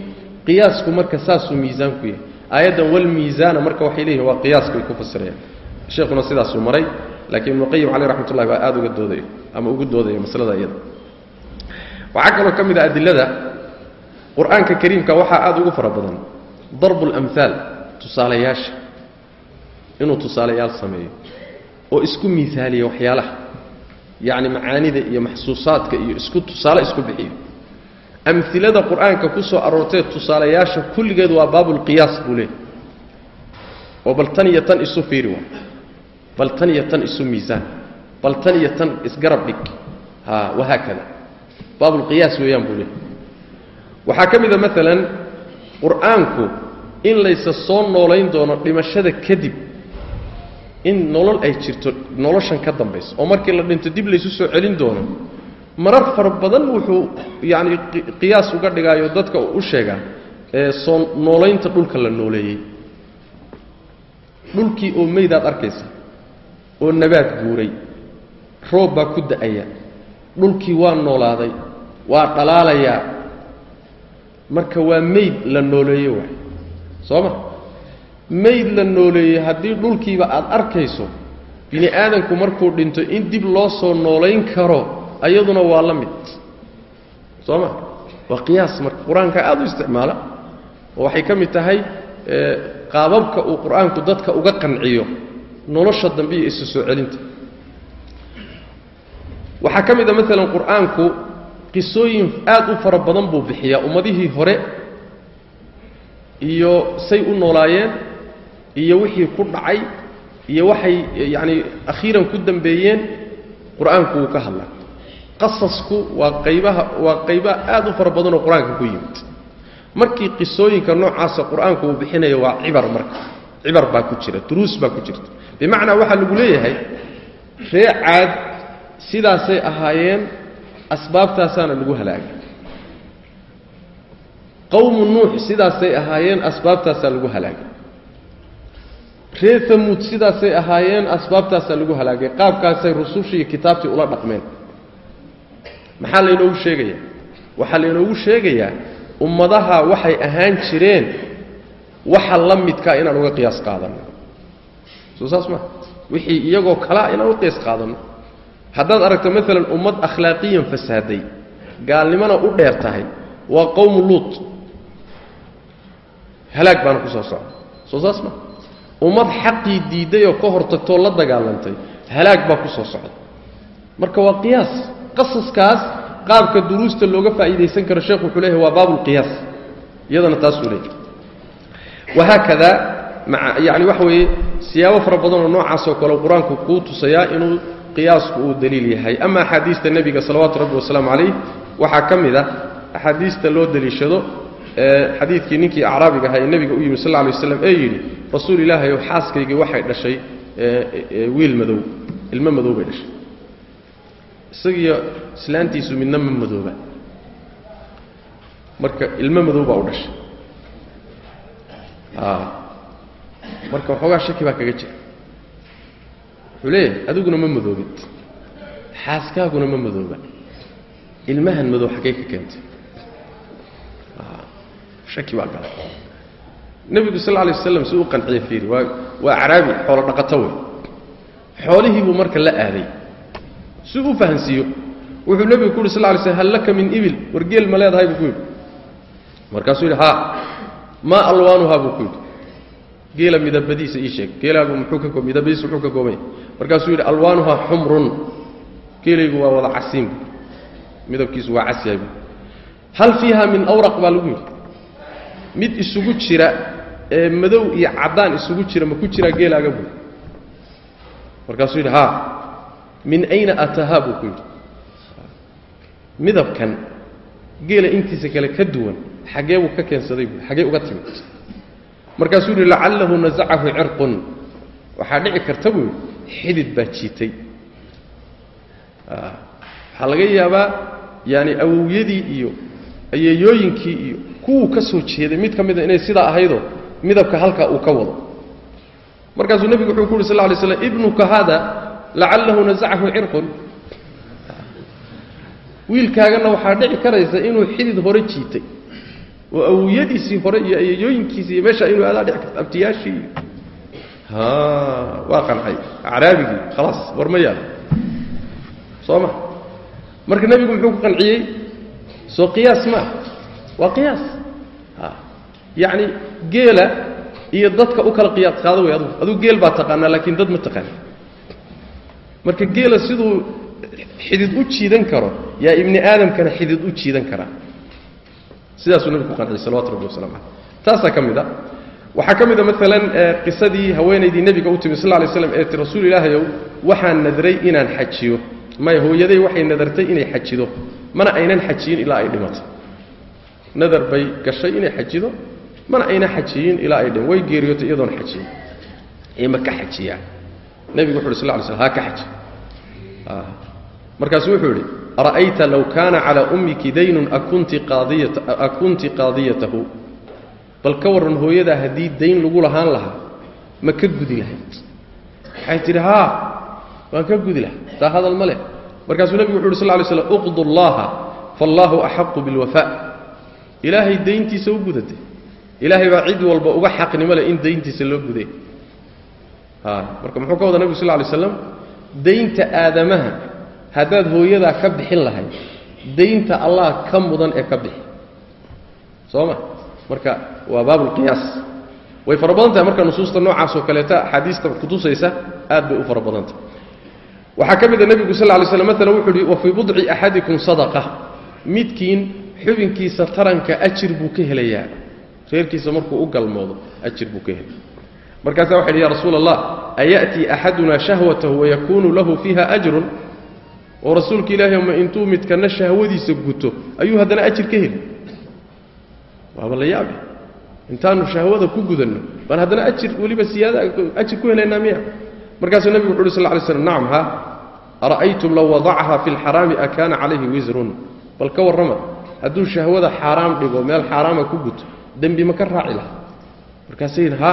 qiyaasku marka saasuu miisaanku yahay. Aayaddan walmiisaana marka waxay leeyihiin waa qiyaaska ay ku fasirayaan sheekhuna sidaasuu maray laakiin ibnuqayim caleyh raxmat ullahi baa aada uga doodayo ama ugu doodaya maslada iyada waxaa kaloo ka mid a adilada qur'aanka kariimka waxaa aada ugu fara badan. Darbu اlamhaal tusaalayaasha. Inuu tusaalayaal sameeyo oo isku miaaliya waxyaalaha yacni macaanida iyo maxsuusaadka iyo isku tusaale isku bixiyo. Amilada qur'aanka ku soo aroortee tusaalayaasha kulligeed waa baabulqiyaas buu leehay oo bal tan iyo tan isu fiiri waa bal tan iyo tan isu miisaan. Bal tan iyo tan isgarab dhig. Ha wahaakada baabulqiyaas weeyaan buu leehay waxaa ka mid a maalan qur'aanku in laysa soo noolayn doono dhimashada kadib in nolol ay jirto noloshan ka dambaysa oo markii la dhinto dib laysu soo celin doono marar fara badan wuxuu yacni qiyaas uga dhigaayo dadka u sheegaa ee soo noolaynta dhulka la nooleeyey. Dhulkii oo meydaad arkaysa oo nabaad guuray roob baa ku da'aya. Dhulkii waa noolaaday waa dhalaalayaa. Marka waa meyd la nooleeye waay. Soo ma meyd la nooleeyey haddii dhulkiiba aada arkayso bini aadanku markuu dhinto in dib loo soo noolayn karo ayaduna waa la mid. Soo ma? Waa qiyaas marka. Qur'aanka aad u isticmaala oo waxay ka mid tahay qaababka uu qur'aanku dadka uga qanciyo nolosha dambe iyo isu soo celinta. Waxaa ka mid a maalan qur'aanku qisooyin aad u fara badan buu bixiyaa ummadihii hore iyo say u noolaayeen iyo wixii ku dhacay iyo waxay yacani akhiiran ku dambeeyeen qur'aanku wuu ka hadlaa qasasku waa qaybaha waa qayba aad u fara badanoo qur'aanka ku yimid. Markii qisooyinka noocaasa qur'aanku uu bixinayo waa cibar marka. Cibar baa ku jira duruus baa ku jirta. Bimacnaa waxaa lagu leeyahay ree caad sidaasay ahaayeen asbaabtaasaana lagu halaagay. Qowmu nuux sidaasay ahaayeen asbaabtaasaa lagu halaagay ree amuud sidaasay ahaayeen asbaabtaasaa lagu halaagay qaabkaasay rusushii iyo kitaabtii ula dhaqmeen. Maxaa laynoogu sheegayaa? Waxaa laynoogu sheegayaa ummadaha waxay ahaan jireen waxa la midkaa inaan uga qiyaas qaadanno soo saas maa wixii iyagoo kalea inaan uga qiyaas qaadanno haddaad aragto maalan ummad akhlaaqiyan fasaaday gaalnimona u dheer tahay waa qowmu luut. Halaag baana ku soo socda. Soo saas maa ummad xaqii diidday oo ka hortagtoo la dagaalantay. Halaag baa ku soo socda. Marka waa qiyaas. Qasaskaas qaabka duruusta looga faa'iidaysan karo sheekhu wuxuu leeyahay waa baabulqiyaas iyadana taasuu leeyahay. Wahaakada maa yani waxa weeye siyaabo fara badanoo noocaasoo kale qur'aanku kuu tusayaa inuu qiyaasku uu daliil yahay. Ama axaadiista nebiga salawaatu rabbi wasalaamu calayh waxaa ka mid a axaadiista loo deliishado xadiidkii ninkii acraabiga ahaa ee nebiga u yimi sal lla alay waslam ee yidhi rasuul ilaahay ow xaaskaygii waxay dhashay wiil madow ilmo madow bay dhashay. Isagiyo islaantiisu midna ma madooba. Marka ilmo madow baa u dhashay. Marka waxoogaa shaki baa kaga jira. Wuxuu leeyahay adiguna ma madoobid. Xaaskaaguna ma madooba. Ilmahan madow xaggay ka keentay shaki baa galay. Nebigu sal alay waslam si u qanciye fiiri waa waa caraabi xoolo dhaqato wey xoolihii buu marka la aaday. Si u fahansiiyo wuxuu nebigu ku yidhi sal lay slm hal laka min ibil? War geel ma leedahay buu ku yidhi. Markaasuu yidhi haa maa alwaanuhaa buu ku yidhi. Geela midabadiisa ii sheeg. Geelaagu muxuu ka midabadiisa muxuu ka koobanya markaasuu yidhi alwaanuhaa xumrun. Geelaygu waa wada casiin midabkiisu waa casyahay hal fiiha min awraq? baa lagu yidhi mid isugu jira ee madow iyo caddaan isugu jira ma ku jiraa geelaaga buu markaasuu yidhi haa min ayna ataahaa buu ku yidhi. Midabkan geela intiisa kale ka duwan xaggee buu ka keensaday buu xaggee uga timid. Markaasuu yidhi lacallahu nasacahu cirqun. Waxaa dhici karta buu yidhi xidid baa jiitay. Waxaa laga yaabaa yaani awowyadii iyo ayeeyooyinkii iyo kuwuu ka soo jeeday mid ka mida inay sidaa ahaydoo midabka halkaa uu ka wado. Markaasuu nebigu wuxuu ku yuri sal alay slam ibnuka haada lacallahu nasacahu cirqun. Wiilkaagana waxaa dhici karaysa inuu xidid hore jiitay oo awowyadiisii hore iyo ayeeyooyinkiisi iyo meesha inuu aadaa dhici karto abtiyaashii. Iyo waa qancay acraabigii khalaas war ma yaalo soo ma. Marka nebigu muxuu ku qanciyey soo qiyaas maa waa qiyaas. Yacni geela iyo dadka u kala qiyaas qaado way adugu. Adugu geel baa taqaanaa laakiin dad ma taqaana marka geela siduu xidid u jiidan karo yaa ibni aadamkana xidid u jiidan karaa sidaasuu nebigu ku qanciyey salawatu rabbi wasalam caleyh taasaa ka mid a. Waxaa ka mid a maalan qisadii haweenaydii nebiga u timi sal lay slam ee ti rasuul ilaahayow waxaan nadray inaan xajiyo. Maya hooyaday waxay nadartay inay xajido mana aynan xajiyin ilaa ay dhimato. Nadar bay gashay inay xajido mana ayna xajiyin ilaa ay dhim way geeriyootay iyadoon xajiyin ima ka xajiyaa nebigu wuxu uhi sal ly sl ha ka xaji markaasuu wuxuu yidhi ara'ayta low kaana calaa ummiki daynun akunti qaadiyatahu. Bal ka warran hooyadaa haddii dayn lagu lahaan lahaa ma ka gudi lahayd. Waxay tidhi haa waan ka gudi lahaa. Taa hadal ma leh markaasuu nebigu wuxu uhi sal ly slam uqdu llaha faallaahu axaqu bilwafa. Ilaahay dayntiisa u gudate. Ilaahay baa cid walba uga xaqnimo leh in dayntiisa loo guday marka muxuu ka wada nebigu sal lay slam daynta aadamaha haddaad hooyadaa ka bixin lahayd daynta allah ka mudan ee ka bixi. Soo ma? Marka waa baabulqiyaas way fara badan tahay marka nusuusta noocaas oo kaleeta axaadiista kutusaysa aad bay u fara badan tahay waxaa ka mid a nebigu sal lla lay slam maalan wuxuu uhi wa fii budci axadikum sadaqa. Midkiin xubinkiisa taranka ajir buu ka helayaa. Reerkiisa markuu u galmoodo ajir buu ka helaya markaasaa waxa yidhi ya rasuula allah ayaأtii axaduna shahwatahu wayakuunu lahu fiiha ajrun? Oo rasuulka ilaahay ma intuu midkana shahwadiisa guto ayuu haddana ajir ka heli. Waaba la yaabi. Intaanu shahwada ku gudanno baan haddana ajir weliba siyaada ajir ku helaynaa miya markaasuu nebigu wuxu uhi sal ly slam nacam ha. Ara'aytum low wadacaha fi lxaraami akaana calayhi wisrun bal ka warrama hadduu shahwada xaaraam dhigo meel xaaraama ku guto dembi ma ka raaci laha. Markaasay ha.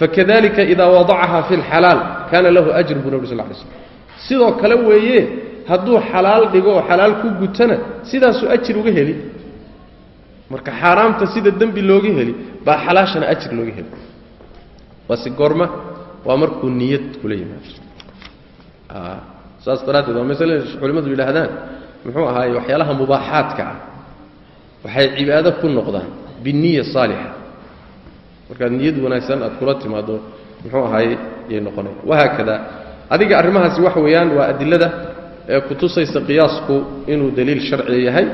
Fakadalika idaa wadacaha fi lxalaal kaana lahu ajrun buu nebi sal lay slam. Sidoo kale weeye hadduu xalaal dhigo oo xalaal ku gutana sidaasuu ajir uga heli. Marka xaaraamta sida dembi looga heli baa xalaashana ajir looga heli. Waase goorma waa markuu niyad kula yimaado saas daraaddeed waa masale culimmadu yidhaahdaan muxuu ahaaye waxyaalaha mubaaxaadka ah. Waxay cibaado ku noqdaan biniya saalixa. Markaad niyad wanaagsan aad kula timaado muxuu ahaaye yay noqonaya wahaakada adiga arrimahaasi waxa weeyaan waa adilada ee kutusaysa qiyaasku inuu daliil sharciga yahay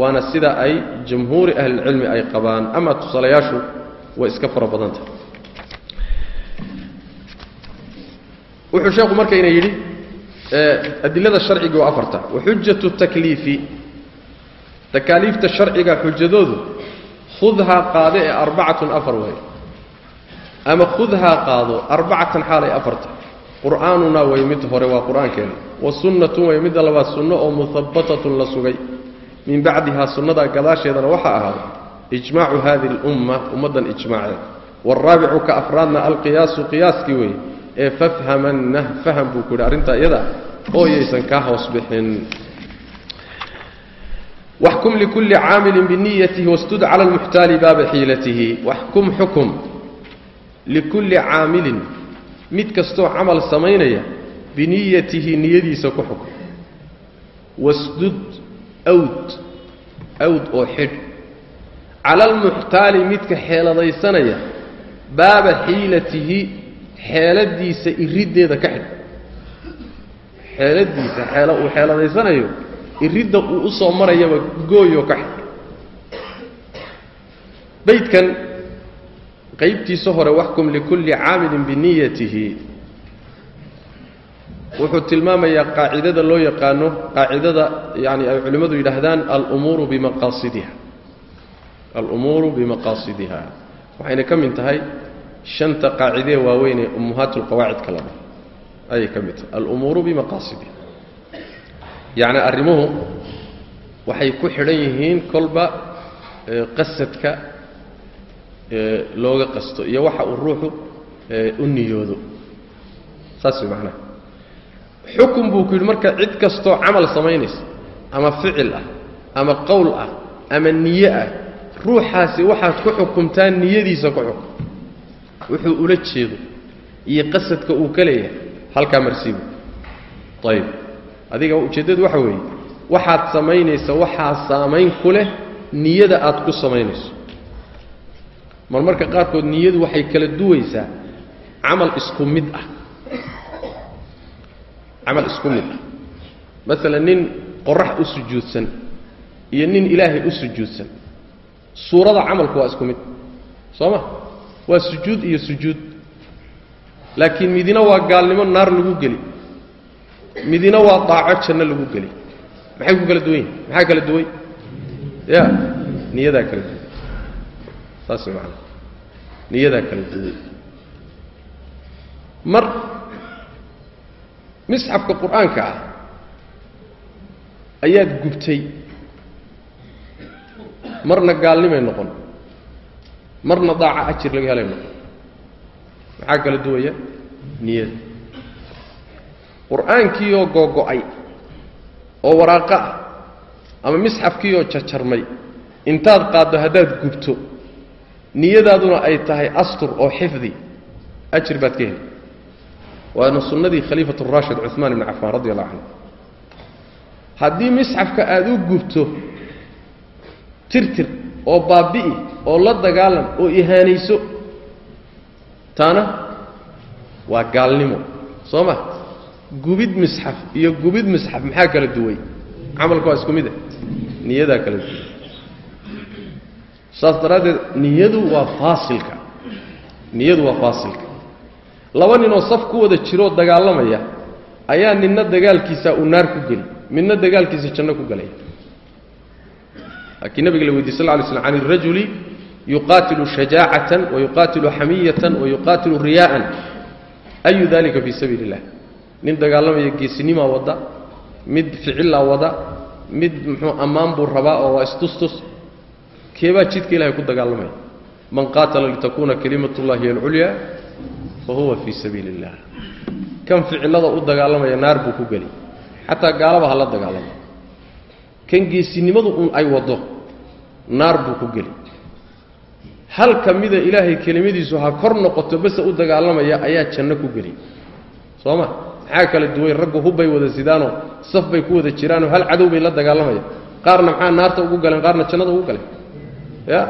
waana sida ay jamhuuri ahlilcilmi ay qabaan. Ama tusaalayaashu way iska fara badantah wuxuu sheekhu markayna yidhi adilada sharciga waa afarta waxujatu takliifi. Takaaliifta sharciga xujadoodu khudhaa qaade ee arbacatun afar way. Ama khudhaa qaado arbacatan xaalay afarta. Qur'aanuna way mid hore waa qur'aankeena wa sunnatun way midda labaad sunno oo muhabbatatun la sugay. Min bacdihaa sunnada gadaasheedana waxaa ahaaday ijmaacu hadihi اlumma ummaddan ijmaaceed. Waalraabicu ka afraadna alqiyaasu qiyaaskii weeye ee fafhamanna faham buu ku yidhi arrintaa iyada oo yaysan kaa hoos bixin. Waxkum likulli caamilin biniyatihi wastud cala almuxtaali baaba xiilatihi. Waxkum xukum likulli caamilin mid kastoo camal samaynaya biniyatihi niyadiisa ku xukum wasdud awd awd oo xidh. Cala almuxtaali midka xeeladaysanaya baaba xiilatihi xeeladiisa iriddeeda ka xidh. Xeeladiisa xeelo uu xeeladaysanayo iridda uu u soo marayaba gooyo ka xidh. Beydkan qaybtiisa hore waxkum likulli caamilin biniyatihi wuxuu tilmaamayaa qaacidada loo yaqaano qaacidada yani ay culimmadu yidhaahdaan alumuuru bimaqaasidiha alumuuru bimaqaasidiha waxayna ka mid tahay shanta qaacidee waaweyn ee ummahaat lqawaacidka la dhaho ayay ka mid tahay. Alumuuru bimaqaasidiha yacni arrimuhu waxay ku xidhan yihiin kolba qasadka looga qasto iyo waxa uu ruuxu u niyoodo. Saas way macnaha xukun buu ku yidhi marka cid kastoo camal samaynaysa ama ficil ah ama qowl ah ama niye ah ruuxaasi waxaad ku xukumtaa niyadiisa ku xukum wuxuu ula jeedo iyo qasadka uu ka leeyahay. Halkaa marsiibu ayib adiga ujeeddadu waxa weeye waxaad samaynaysa waxaa saamayn ku leh niyada aad ku samaynayso. Marmarka qaarkood niyadu waxay kala duwaysaa camal isku mid ah. Camal isku mid ah. Maalan nin qorax u sujuudsan iyo nin ilaahay u sujuudsan suurada camalku waa isku mid. Soo ma waa sujuud iyo sujuud. Laakiin midina waa gaalnimo naar lagu geli. Midina waa daaco janno lagu geli. Maxay ku kala duwan yihiin maxaa kala duway ya niyadaa kala duway saas way macanaa niyadaa kala duway mar misxafka qur'aanka ah ayaad gubtay. Marna gaalnimay noqon marna daaca ajir laga helay noqon maxaa kala duwaya? Niyada qur'aankiioo googo'ay oo waraaqo ah ama misxafkiioo jarjarmay intaad qaaddo haddaad gubto niyadaaduna ay tahay astur oo xifdi ajir baad ka heli waana sunnadii khaliifat raashid cumaan ibni cafaan radi allahu canhu. Haddii misxafka aada u gubto tirtir oo baabi'i oo la dagaalan oo ihaanayso. Taana waa gaalnimo soo ma? Gubid misxaf iyo gubid misxaf maxaa kala duway? Camalka waa isku mid ah niyadaa kala duway. Saas daraaddeed niyadu waa faasilka. Niyadu waa faasilka. Laba ninoo saf ku wada jiroo dagaalamaya ayaa ninna dagaalkiisa uu naar ku geli midna dagaalkiisa janno ku galaya laakiin nabiga la weydiy sal ly slm can irajuli yuqaatilu shajaacatan wayuqaatilu xamiyatan wayuqaatilu riyaa'an ayu dalika fii sabiili illah nin dagaalamaya geesinimaa wada mid ficillaa wada mid muxuu ammaan buu rabaa oo waa istustus. Keebaa jidka ilahay ku dagaalamaya. Man qaatala litakuuna kalimat llahi hiy fa huwa fii sabiili illah kan ficillada u dagaalamaya naar buu ku geli. Xataa gaalaba ha la dagaalamo kan geesinimadu un ay waddo naar buu ku geli hal ka mida ilaahay kelimadiisu ha kor noqoto base u dagaalamaya ayaa janno ku geli soo ma? Maxaa kala duway? Raggu hubbay wada sidaanoo saf bay ku wada jiraanoo hal cadow bay la dagaalamaya. Qaarna maxaa naarta ugu galeen? Qaarna jannada ugu galeen. Ya?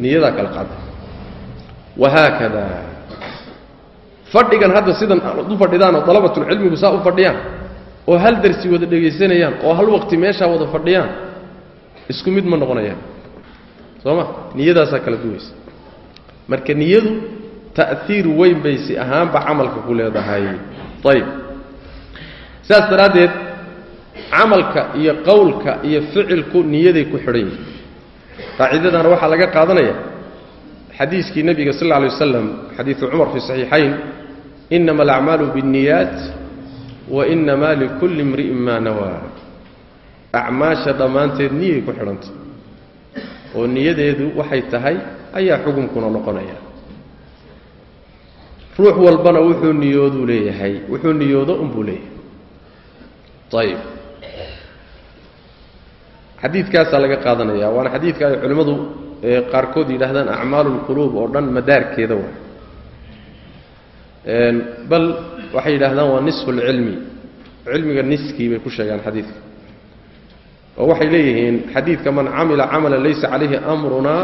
Niyadaa kala qaada wahaakada fadhigan hadda sidan aad u fadhidaanoo dalabatulcilmigu saa u fadhiyaan oo hal darsi wada dhegaysanayaan oo hal waqti meeshaa wada fadhiyaan isku mid ma noqonayaan. Soo ma niyadaasaa kala duwaysa. Marka niyadu ta'hiir weyn bay si ahaanba camalka ku leedahay. Ayib saas daraaddeed camalka iyo qowlka iyo ficilku niyaday ku xidhan yihiin qaacidadana waxaa laga qaadanaya xadiiskii nebiga sal alla alay wasalam xadiidu cumar fi saxiixayn inama alacmaalu biاnniyaat wa inamaa likulli imri'in maa nawaa acmaasha dhammaanteed niyay ku xidhantay oo niyadeedu waxay tahay ayaa xukunkuna noqonaya ruux walbana wuxuu niyooduu leeyahay wuxuu niyoodo unbuu leeyahay ayib xadiidkaasaa laga qaadanaya waana xadiidka ay culimmadu qaarkood yidhaahdaan acmaalu lquluub oo dhan madaarkeeda wa bal waxay yidhahdaan waa nisfu lcilmi cilmiga niskii bay ku sheegaan xadiidka. Oo waxay leeyihiin xadiidka man camila camala laysa calayhi amrunaa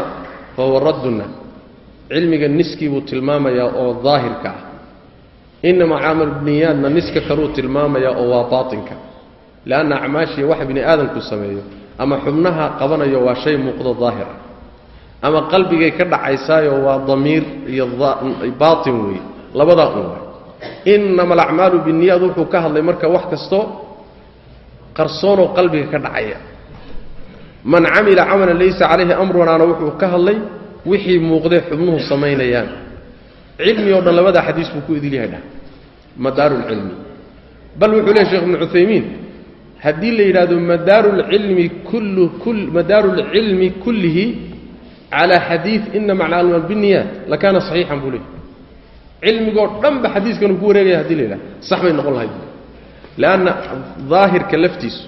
fahuwa radduna. Cilmiga niskii buu tilmaamayaa oo daahirka ah. Inama camal bniyaadna niska kaluu tilmaamayaa oo waa baatinka. Leanna acmaashii wax bini aadamku sameeyo ama xubnaha qabanayo waa shay muuqdo daahir ah. Ama qalbigay ka dhacaysaayo waa damiir iyo baatin weeye labadaa un inama alacmaalu binniyaad wuxuu ka hadlay marka wax kastoo qarsoonoo qalbiga ka dhacaya. Man camila camalan laysa calayhi amrunaana wuxuu ka hadlay wixii muuqdee xubnuhu samaynayaan. Cilmi oo dhan labadaa xadiis buu ku idil yahay dhah madaaru lcilmi bal wuxuu lehy shekh ibnu cuthaymiin haddii la yidhahdo madaaru lcilmi kullu kul madaaru lcilmi kullihi calaa xadiid inama alacmaal binniyaat lakaana saxiixan buu leehy cilmigoo dhanba xadiiskanuu ku wareegaya haddii la yidhahdo sax bay noqon lahayd. Leanna daahirka laftiisu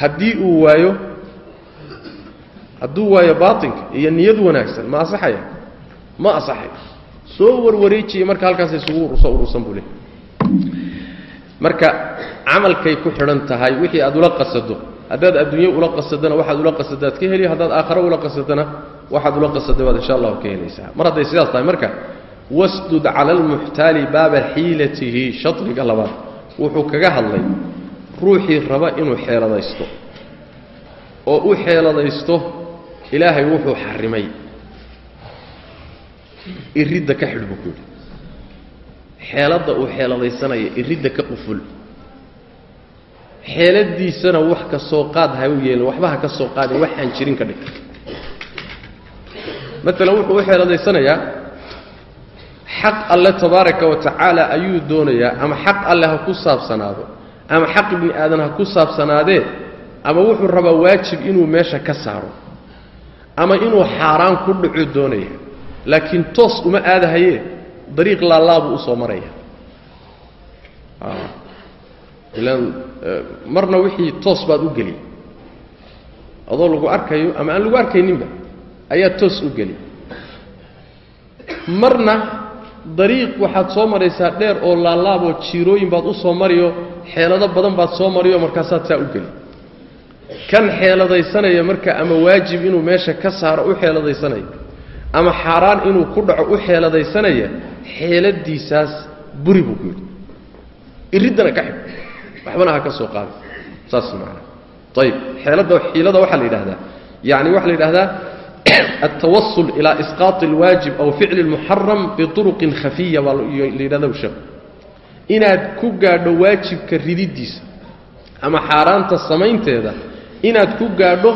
haddii uu waayo hadduu waayo baatinka iyo niyad wanaagsan ma asaxaya? Ma asaxay soo warwareejiya marka halkaas isugu soo urursan buu leehy marka camalkay ku xidhan tahay wixii aad ula qasado haddaad adduunye ula qasadana waxaad ula qasadaad ka heli haddaad aakhare ula qasadana waxaad ula qasada baad insha allahu ka helaysaa. Mar hadday sidaas tahay marka wasdud cala almuxtaali baaba xiilatihi shadriga labaad. Wuxuu kaga hadlay ruuxii raba inuu xeeladaysto. Oo u xeeladaysto ilaahay wuxuu xarimay. Iridda ka xidh buu ku yidhi. Xeeladda uu xeeladaysanaya iridda ka quful xeeladiisana wax ka soo qaad ha u yeelin waxba ha ka soo qaadin waxaan jirin ka dhig maalan wuxuu u xeeladaysanayaa xaq alle tabaaraka wa tacaala ayuu doonayaa ama xaq alle ha ku saabsanaado ama xaq ibni aadan ha ku saabsanaadee ama wuxuu rabaa waajib inuu meesha ka saaro ama inuu xaaraan ku dhaco doonaya. Laakiin toos uma aadahaye dariiq laalaabuu u soo maraya. Ilaan marna wixii toos baad u geli. Adoo lagu arkayo ama aan lagu arkayninba ayaa toos u geli. Marna dariiq waxaad soo maraysaa dheer oo laalaaboo jiirooyin baad u soo mariyo xeelado badan baad soo mariyo markaasaad saa u geli kan xeeladaysanaya marka ama waajib inuu meesha ka saaro u xeeladaysanaya ama xaaraan inuu ku dhaco u xeeladaysanaya xeeladiisaas buri buu ku yidhi. Iriddana ka xidh waxbana ha ka soo qaada saas macanaa ayib xeeladda xiilada waxaa la yidhahdaa yani waxaa la yidhahdaa altawasul ilaa isqaati alwaajib aw ficli lmuxaram biuruqin khafiya baa inaad ku gaadho waajibka rididdiisa ama xaaraanta samaynteeda inaad ku gaadho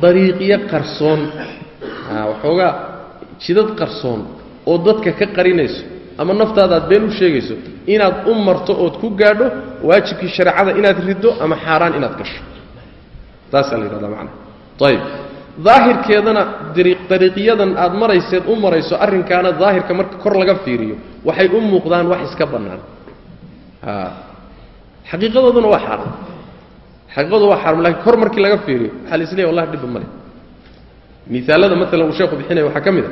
dariiqyo qarsoon waxoogaa jidad qarsoon oo dadka ka qarinayso ama naftaada aad been u sheegayso inaad u marto ood ku gaadho waajibkii shareecada inaad riddo ama xaaraan inaad gasho taasaa la yidhahdaa macana ayib daahirkeedana dariiqyadan aad marayseed u marayso arrinkaana daahirka marka kor laga fiiriyo waxay u muuqdaan wax iska bannaan. Xaqiiqadooduna waa xaaraam xaqiiqadu waa xaram lakiin kor markii laga fiiriyo waxaa la isleeyahy wallahi dhibba male miaalada maalan uu sheekhu bixinaya waxaa ka mid a.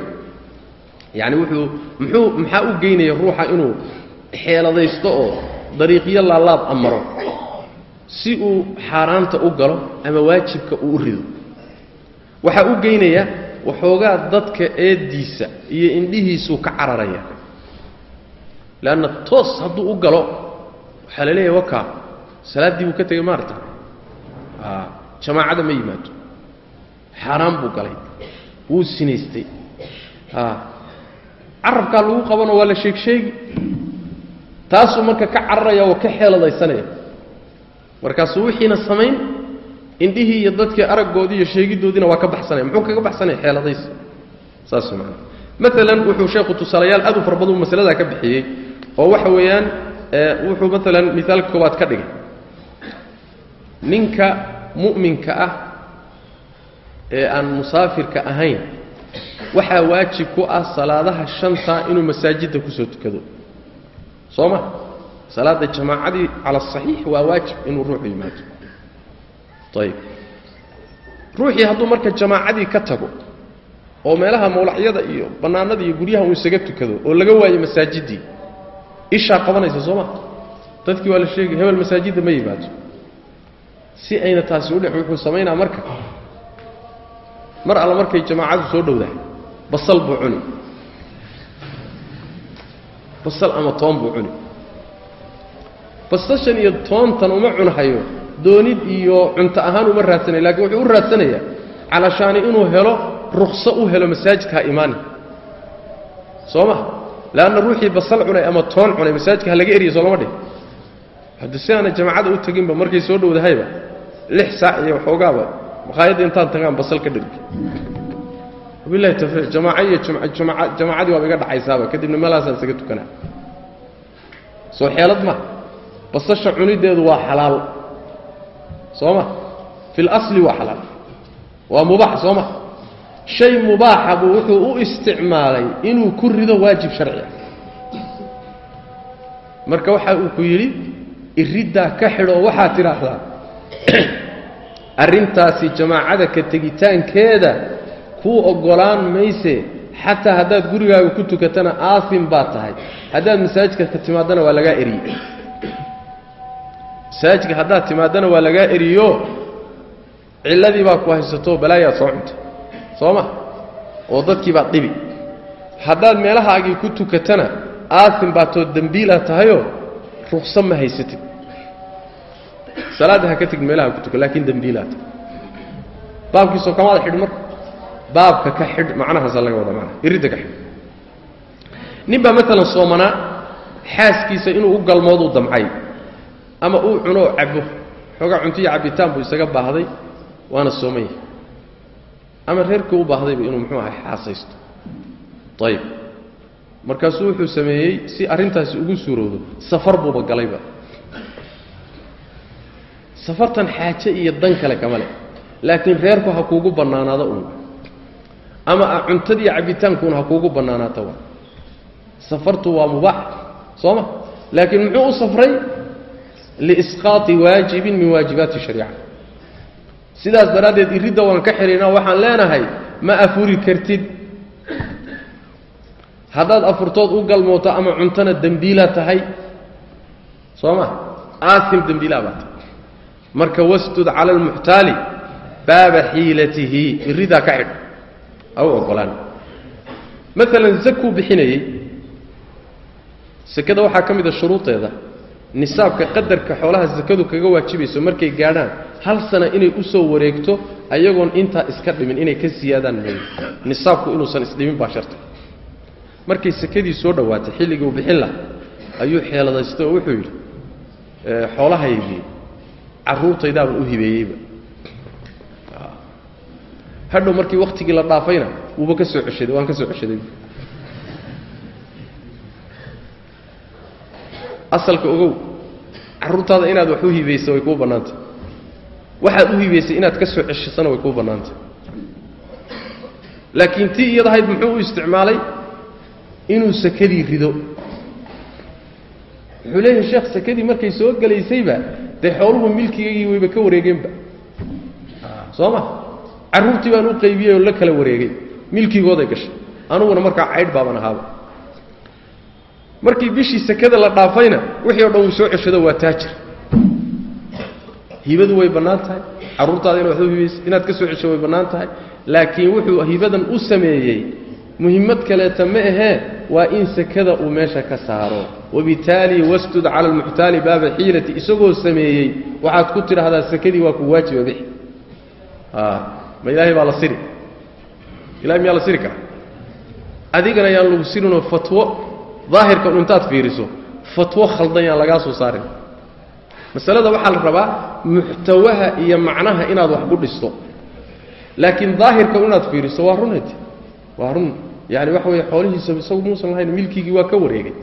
Yani wuxuu muxuu maxaa u geynaya ruuxa inuu xeeladaysto oo dariiqyo laalaad amaro? Si uu xaaraanta u galo ama waajibka uu u rido waxaa u geynaya waxoogaa dadka eeddiisa iyo indhihiisuu ka cararaya. Leanna toos hadduu u galo waxaa la leeyahay wakaa salaaddii buu ka tegey maarta. Jamaacada ma yimaado. Xaaraan buu galay. Wuu sinaystay. Carabkaa lagu qabano waa la sheeg sheegi taasuu marka ka cararaya oo ka xeeladaysanaya. Markaasuu wixiina samayn indhihii iyo dadkii araggoodii iyo sheegiddoodiina waa ka baxsanaya muxuu kaga baxsanaya xeeladaysi saas maana maalan wuxuu sheekhu tusaalayaal aad u fara badan masaladaa ka bixiyey oo waxa weeyaan wuxuu maalan misaalka koowaad ka dhigay. Ninka mu'minka ah ee aan musaafirka ahayn waxaa waajib ku ah salaadaha shanta inuu masaajidda ku soo tukado. Soo ma? Salaadda jamaacadii cala asaxiix waa waajib inuu ruuxu yimaado ayib ruuxii hadduu marka jamaacadii ka tago oo meelaha mawlacyada iyo bannaanada iyo guryaha uu isaga tukado oo laga waayo masaajiddii ishaa qabanaysa soo ma? Dadkii waa la sheegay hebel masaajidda ma yimaado si ayna taasi udhe wuxuu samaynaa marka. Mar alla markay jamaacadu soo dhowdahay basal buu cuni. Basal ama toon buu cuni. Basashan iyo toontan uma cunahayo doonid iyo cunto ahaan uma raadsanaya lakiin wuxuu u raadsanayaa calashaani inuu helo rukso u helo masaajidka ha imaani soo ma leanna ruuxii basal cunay ama toon cunay masaajidka ha laga eriya soo lama dhih haddi si aana jamaacada u teginba markay soo dhowdahayba lix saac iyo waxoogaaba makhaayadda intaan tagaan basal ka dhirgi wabilahi tawfiiq jamaaca iyo jamaacadii waaba iga dhacaysaaba kadibna meelahaasaan isaga tukanaa. Soo xeelad ma? Basasha cunideedu waa xalaal soo ma fi اlasli waa xalaal. Waa mubaax soo ma shay mubaaxa buu wuxuu u isticmaalay inuu ku rido waajib sharci ah marka waxa uu ku yidhi iriddaa ka xidho waxaad tidhaahdaa *clears throat* arrintaasi jamaacada ka tegitaankeeda kuu oggolaan mayse xataa haddaad gurigaaga ku tukatana aafin baad tahay. Haddaad masaajidka ka timaadana waa lagaa eriye masaajidka haddaad timaadana waa lagaa eriyo cilladii baa ku haysato balaayaad soo cuntay soo ma? Oo dadkii baad dhibi. Haddaad meelahaagii ku tukatana aafin baatoo dembiilaad tahayoo ruqsa ma haysatid. Salaadda ha ka tegid meelaha ku tuka laakiin dembiilaad tahay baabkiisoo kamaada xidh marka. Baabka ka xidh macnahaasa laga wada manaa iridda ka xidh. Nin baa maalan soomanaa xaaskiisa inuu u galmooduu damcay ama uu cuno oo cabo. Xoogaa cuntiyo cabitaan buu isaga baahday waana sooman ama reerkii u baahdayba inuu muxuu ahay xaasaysto. Ayib markaasuu wuxuu sameeyey si arrintaasi ugu suurowdo safar buuba galayba safartan xaaje iyo dan kale kama leh. Laakiin reerku ha kuugu bannaanaado un ama cuntadiiyo cabbitaankuna ha kuugu bannaanaato wa safartu waa mubaax soo ma laakiin muxuu u safray liisqaati waajibin min waajibaati shariica sidaas daraaddeed iridda waan ka xidhaynaa waxaan leenahay ma afuri kartid haddaad afurtood u galmooto ama cuntona dembiilaa tahay soo ma aasim dembiilaa baa tahay marka wastud cala almuxtaali baaba xiilatihi iridaa ka xidh ha u ogolaan maalan zakuu bixinayey sekada waxaa ka mid a shuruudeeda nisaabka qadarka xoolaha sakadu kaga waajibayso markay gaadhaan hal sana inay u soo wareegto ayagoon intaa iska dhimin inay ka siyaadaan may nisaabku inuusan isdhimin baa sharta markay sekadii soo dhowaatay xilligii uu bixin laha ayuu xeeladaystay oo wuxuu yidhi xoolahaygii carruurtaydaaban u hibeeyeyba. Hadhow markii wakhtigii la dhaafayna wuuba ka soo ceshaday waan ka soo ceshaday asalka ogow. Carruurtaada inaad wax u hibaysa way kuu bannaantay. Waxaad u hibaysay inaad ka soo ceshasana way kuu bannaantay. Laakiin tii iyad ahayd muxuu u isticmaalay? Inuu sakadii rido. Wuxuu leeyahay sheekh sakadii markay soo gelaysayba dee xooluhu milkigaygii wayba ka wareegeenba. Soo ma? Carruurtii baan u qaybiyey oo la kala wareegay. Milkigooday gashay. Anuguna markaa caydh baaban ahaaba markii bishii sakada la dhaafayna wixii o dhan uu soo ceshado waa taajir. Hibadu way bannaan tahay. Carruurtaada ina wax u hibaysa inaad ka soo cesho way bannaan tahay. Laakiin wuxuu hibadan u sameeyey. Muhimmad kaleeta ma ahee waa in sakada uu meesha ka saaro. Wabitaali wastud cala almuxtaali baaba xiilati isagoo sameeyey. Waxaad ku tidhaahdaa sakadii waa ku waajiba bixi. Ma ilaahay baa la siri. Ilahay miyaa la siri karaa? Adigana yaan lagu sirinoo fatwo daahirka un intaad fiiriso fatwo khaldan yaan lagaa soo saarin. Masalada waxaa la rabaa muxtawaha iyo macnaha inaad wax ku dhisto. Laakiin daahirka un inaad fiiriso waa runati waa run. Yani waxa weeye xoolihiisa isagu muusan lahayn milkigii waa ka wareegay.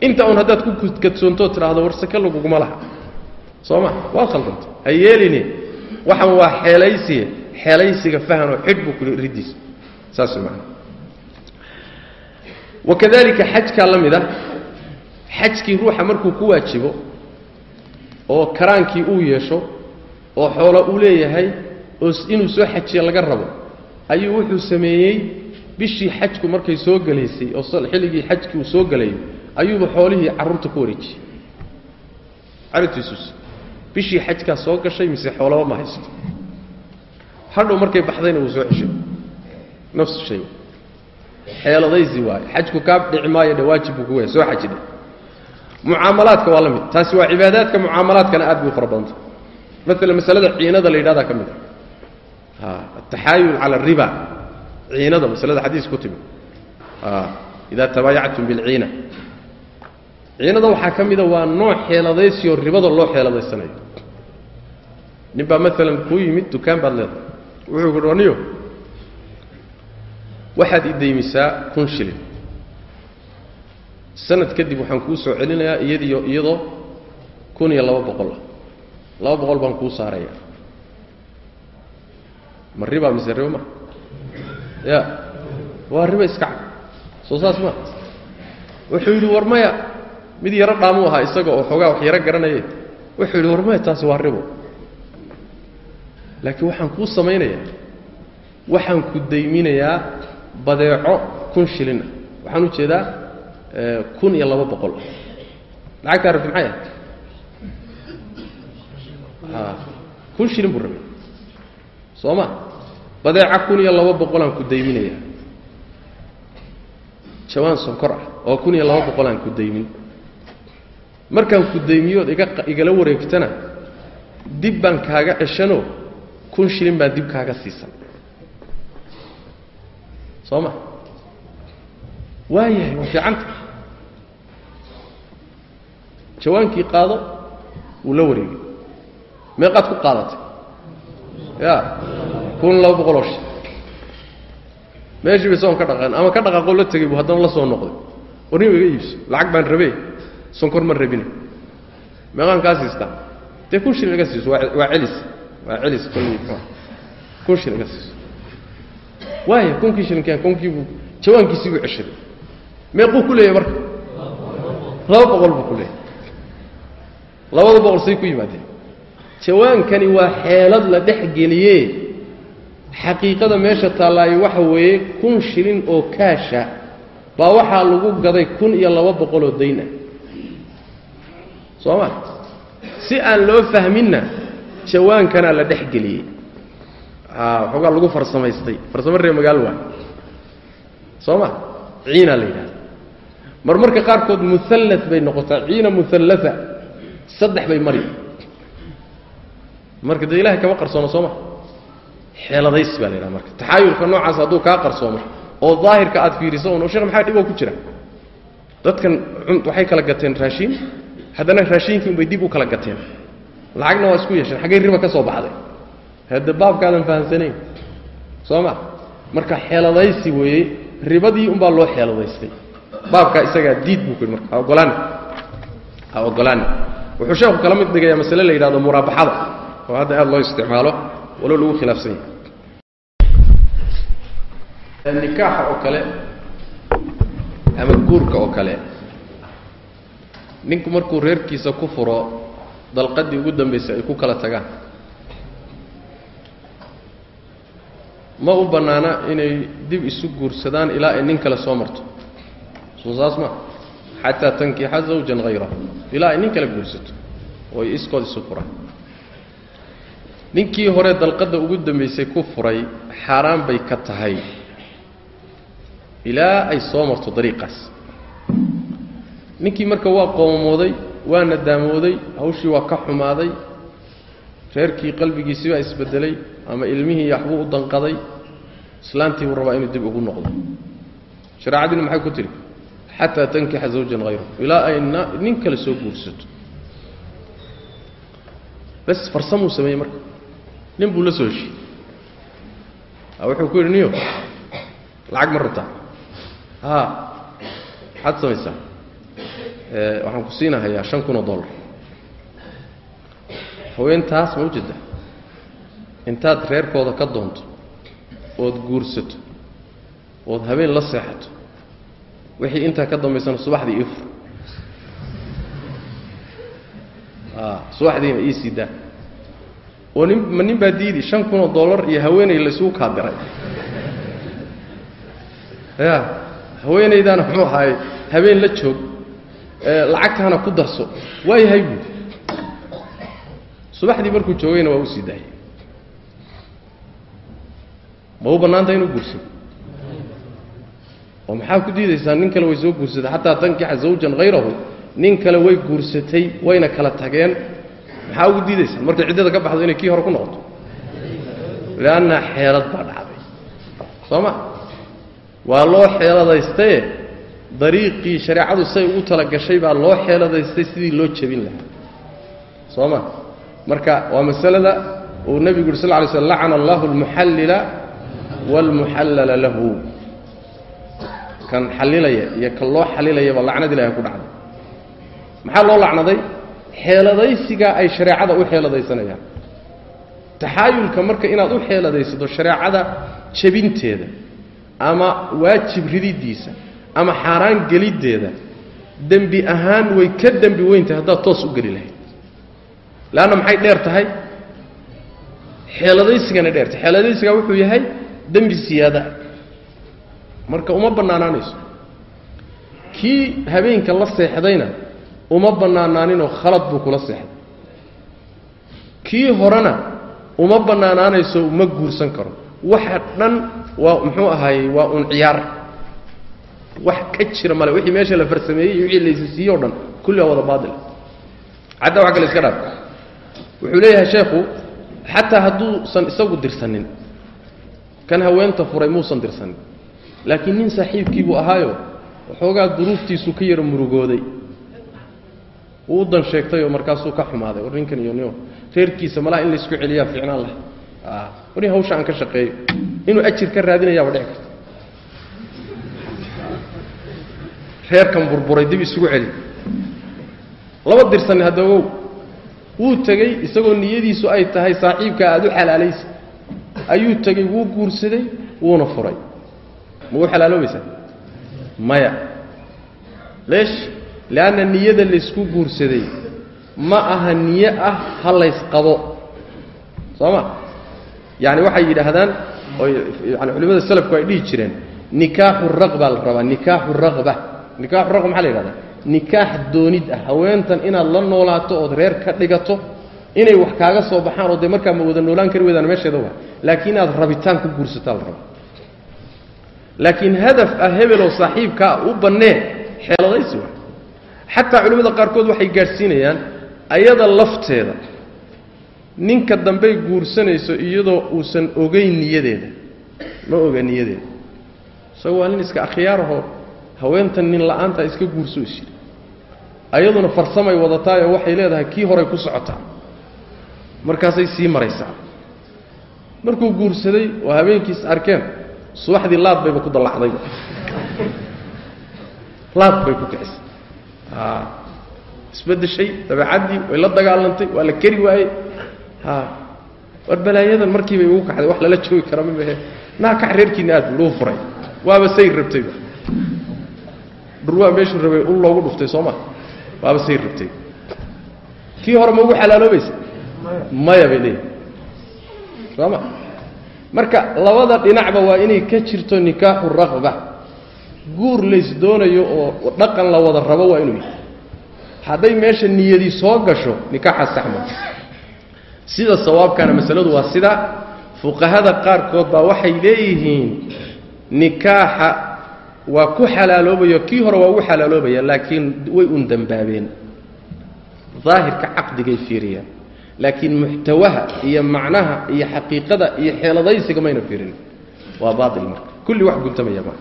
Inta un haddaad ku kadsoontood tidhaahdo war sake laguguma laha. Soo ma waad khaldanta ha yeeline. Waxan waa xeelaysiye xeelaysiga fahanoo xidh buu ku riddiisa saas maana wakadalika xajkaa la mid ah xajkii ruuxa markuu ku waajibo oo karaankii uu yeesho oo xoolo uu leeyahay oo inuu soo xajiya laga rabo ayuu wuxuu sameeyey bishii xajku markay soo gelaysay oo xilligii xajkii uu soo gelayo ayuuba xoolihii carruurta ku wareejiyey carruurtiisus bishii xajkaa soo gashay mise xoolaba ma haysto hadhow markay baxdayna wuu soo ceshay nafsu shay xeeladaysi waaye xajku kaa dhici maayo dhe waajib buu ku waya soo xajidhe mucaamalaadka waa la mid. Taasi waa cibaadaadka mucaamalaadkana aad bay u fara badanta maala masalada ciinada la yidhahdaa ka mid a ataxaayul cala ariba ciinada masalada xadiis ku timi ida tabaayactum bilciina ciinada waxaa ka mida waa nooc xeeladaysioo ribada loo xeeladaysanayo nin baa maalan kuu yimid dukaan baad leedahay. Wuxuu ku dhaniyo waxaad idaymisaa kun shilin. Sanad kadib waxaan kuu soo celinayaa iyadiyo iyadoo kun iyo laba boqol. Ah laba boqol baan kuu saaraya ma riba mise ribo ma? Ya waa riba iska cad. Soo saas ma? Wuxuu yidhi war maya mid yaro dhaamuu ahaa isaga oo xoogaa wax yaro garanaye. Wuxuu yidhi war maya taasi waa ribo. Laakiin waxaan kuu samaynayaa waxaan ku dayminayaa badeeco kun shilin. Ah waxaan u jeedaa kun iyo laba boqol. Lacagtaa rabti maxay ahayd? Kun shilin buu rabay. Soo ma? Badeeca kun iyo laba boqolaan ku dayminayaa jawaan sonkor ah oo kun iyo laba boqolaan ku daymin markaan ku daymiyood iga igala wareegtana dib baan kaaga ceshanoo kun shilin baan dib kaaga siisan soo ma waayahay waa fiicanta jawaankii qaado wuu la wareegay. Meeqaad ku qaadatay. Ya kun laba boqoloo shi meeshii bay soon ka dhaqeen ama ka dhaqaaqoo la tegay buu haddana la soo noqday. Warniba iga iibso lacag baan rabee sonkor ma rabine meeqaan kaa siistaa dee kun shilin iga siiso waa waa celis waa celis kun shilin iga siiso waaya kunkii shilinkeen kunkiibuu jawaankiisii buu ceshaday. Meequu ku leeyahay marka? Laba boqol buu ku leeyahay. Labada boqol say ku yimaadeen. Jawaankani waa xeelad la dhex geliye xaqiiqada meesha taallaayo waxa weeye kun shilin oo kaasha baa waxaa lagu gaday kun iyo laba boqoloo dayn ah soo ma? Si aan loo fahminna jawaankanaa la dhex geliyey waxoogaa lagu farsamaystay. Farsamo ree magaalo waa. Soo ma ciinaa la yidhahda mar marka qaarkood muhallat bay noqotaa. Ciina muhallata saddex bay mari. Marka dee ilahay kama qarsoono soo ma xeeladays baa la yidhaha marka. Taxaayulka noocaas hadduu kaa qarsoomo oo daahirka aad fiiriso un sheekh maxaa dhiboo ku jira? Dadkan waxay kala gateen raashiin haddana raashiinkii unbay dib u kala gateen. Lacagna waa isku yeesheen xaggay riba ka soo baxday hadde baabkaadan fahamsanayn soo ma? Marka xeeladaysi weeye ribadii unbaa loo xeeladaystay. Baabkaa isagaa diid buu ku yidhi marka ha ogolaani ha ogolaani wuxuu sheekhu kala mid dhigayaa masale la yidhahdo muraabaxada oo hadda aada loo isticmaalo walow lagu khilaafsan yahay. Nikaaxa oo kale ama guurka oo kale ninku markuu reerkiisa ku furo dalqadii ugu dambaysay ay ku kala tagaan ma u bannaana inay dib isu guursadaan ilaa ay nin kale soo marto. Soo saas ma. Xataa tankixa zawjan hayrahu ilaa ay nin kale guursato. Oo ay iskood isu furaan. Ninkii hore dalqadda ugu dambaysay ku furay xaaraan bay ka tahay. Ilaa ay soo marto dariiqaas. Ninkii marka waa qoomamooday waa nadaamooday hawshii waa ka xumaaday reerkii qalbigiisii baa isbedelay ama ilmihii waxbuu u danqaday islaantii buu rabaa inuu dib ugu noqdo. Shareecadiinu maxay ku tidhi xataa tankixa zawjan hayrahu ilaa ay nin kale soo guursato. Bas farsamuu sameeyey marka. Nin buu la soo heshiyey wuxuu ku yidhi niyo lacag ma rabtaa? Haa maxaad samaysaa? Waxaan ku siinahayaa shan kun oo dollar. Haweentaas ma ujeeda intaad reerkooda ka doonto ood guursato ood habeen la seexato wixii intaa ka dambaysana subaxdii ii fur subaxdiina ii sii daa. Oo nin nin baa diidi shan kun oo dollar iyo haweenay laysugu kaadiray. Ya haweenaydaana muxuu ahaay habeen la joog lacagtaana ku darso waa yahay buudi subaxdii markuu joogayna waa u daayay ma u bannaanta inuu guursado oo maxaa ku diidaysaa nin kale way soo guursatay xataa tankixa zawjan hayrahu nin kale way guursatay wayna kala tageen. Maxaa ugu diidaysaa markay ciddada ka baxdo inay kii hore ku noqoto. Lianna xeelad baa dhacday. Soo ma? Waa loo xeeladaystaye dariiqii shareecadu say ugu talagashay baa loo xeeladaystay sidii loo jebin lahaa. Soo ma? Marka waa masalada uu nebigu yuri sal ly slm lacana allahu almuxallila waalmuxallala lahu kan xallilaya iyo kan loo xalilayaba lacnad ilahay ku dhacday maxaa loo lacnaday xeeladaysigaa ay shareecada u xeeladaysanayaan taxaayulka marka inaad u xeeladaysato shareecada jebinteeda ama waajib rididdiisa ama xaaraan geliddeeda dembi ahaan way ka dembi weyntahay haddaad toos u geli lahayd leanna maxay dheer tahay xeeladaysigana dheertahay xeeladaysigaa wuxuu yahay dembi siyaadaa marka uma bannaanaanayso. Kii habeenka la seexdayna uma bannaanaaninoo khalad buu kula seexday. Kii horena uma bannaanaanayso ma guursan karo. Waxa dhan waa muxuu ahaayey waa un ciyaar. Wax ka jira male wixii meesha la farsameeyey iyo wixii laysi siiye o dhan kulli waa wada baatil cadda wax kale iska dhaaf. Wuxuu leeyahay sheekhu xataa hadduusan isagu dirsanin kan haweenta furay muusan dirsanin laakiin nin saaxiibkii buu ahaayo waxoogaa duruuftiisu ka yara murugooday. Wuu u dan sheegtayoo markaasuu ka xumaaday war ninkan iyo nio reerkiisa malaha in laysku celiyaa fiicnaan laha war in hawsha aan ka shaqeeyo. Inuu ajir ka raadinayaaba dhici karta reerkan burburay dib isugu celi. Laba dirsanni hadda wuu tegey isagoo niyadiisu ay tahay saaxiibkaa aada u xalaalaysa ayuu tegey wuu guursaday wuuna furay. Ma u xalaaloobaysaa? Maya. Leesh leanna niyada laysku guursaday ma aha niye ah ha laysqabo soo ma? Yacani waxay yidhaahdaan oo yani culimmada salafku ay dhihi jireen nikaaxu raqbaa la rabaa nikaaxu raqba nikaaxu raqba maxaa la yidhahdaa? Nikaax doonid ah. Haweentan inaad la noolaato ood reer ka dhigato inay wax kaaga soo baxaan oo dee markaa ma wada noolaan kari weydaan meesheeda waa laakiin inaad rabitaan ku guursataa la rabo. Laakiin hadaf ah hebeloo saaxiibkaa u bannee xeeladaysi waa. Xataa culimmada qaarkood waxay gaadhsiinayaan ayada lafteeda ninka dambey guursanayso iyadoo uusan ogeyn niyadeeda. Ma oga niyadeeda. Isago waa nin iska akhyaarahoo haweentan nin la'aanta iska guurso is jiri ayaduna farsamay wadataayoo waxay leedahay kii horay ku socotaa markaasay sii maraysaa. Markuu guursaday oo habeenkiis arkeen subaxdii laad bayba ku dallacdayba laad bay ku kicisay isbedeshay dabeecaddii way la dagaalantay waa la keri waayey. War balaayadan markiibay ugu kaxday wax lala joogi kara mimahe naa kax reerkiina aad luu furay. Waaba sayr rabtayba dhurwaa meeshuu rabay ul loogu dhuftay soo ma. Waaba sayr rabtay. Kii hore ma ugu xalaaloobaysa maya bay leeyihi soo ma marka labada dhinacba waa inay ka jirto nikaaxu raqba. Guur lays doonayo oo dhaqan la wada rabo waa inuu yahay hadday meesha niyadii soo gasho nikaaxa saxma sida sawaabkana masaladu waa sida fuqahada qaarkood baa waxay leeyihiin nikaaxa waa ku xalaaloobayo kii hore waa ugu xalaaloobaya laakiin way un dembaabeen daahirka caqdigay fiiriyaan laakiin muxtawaha iyo macnaha iyo xaqiiqada iyo xeeladaysiga mayna fiirin waa baail marka kulli wax guntamaya maa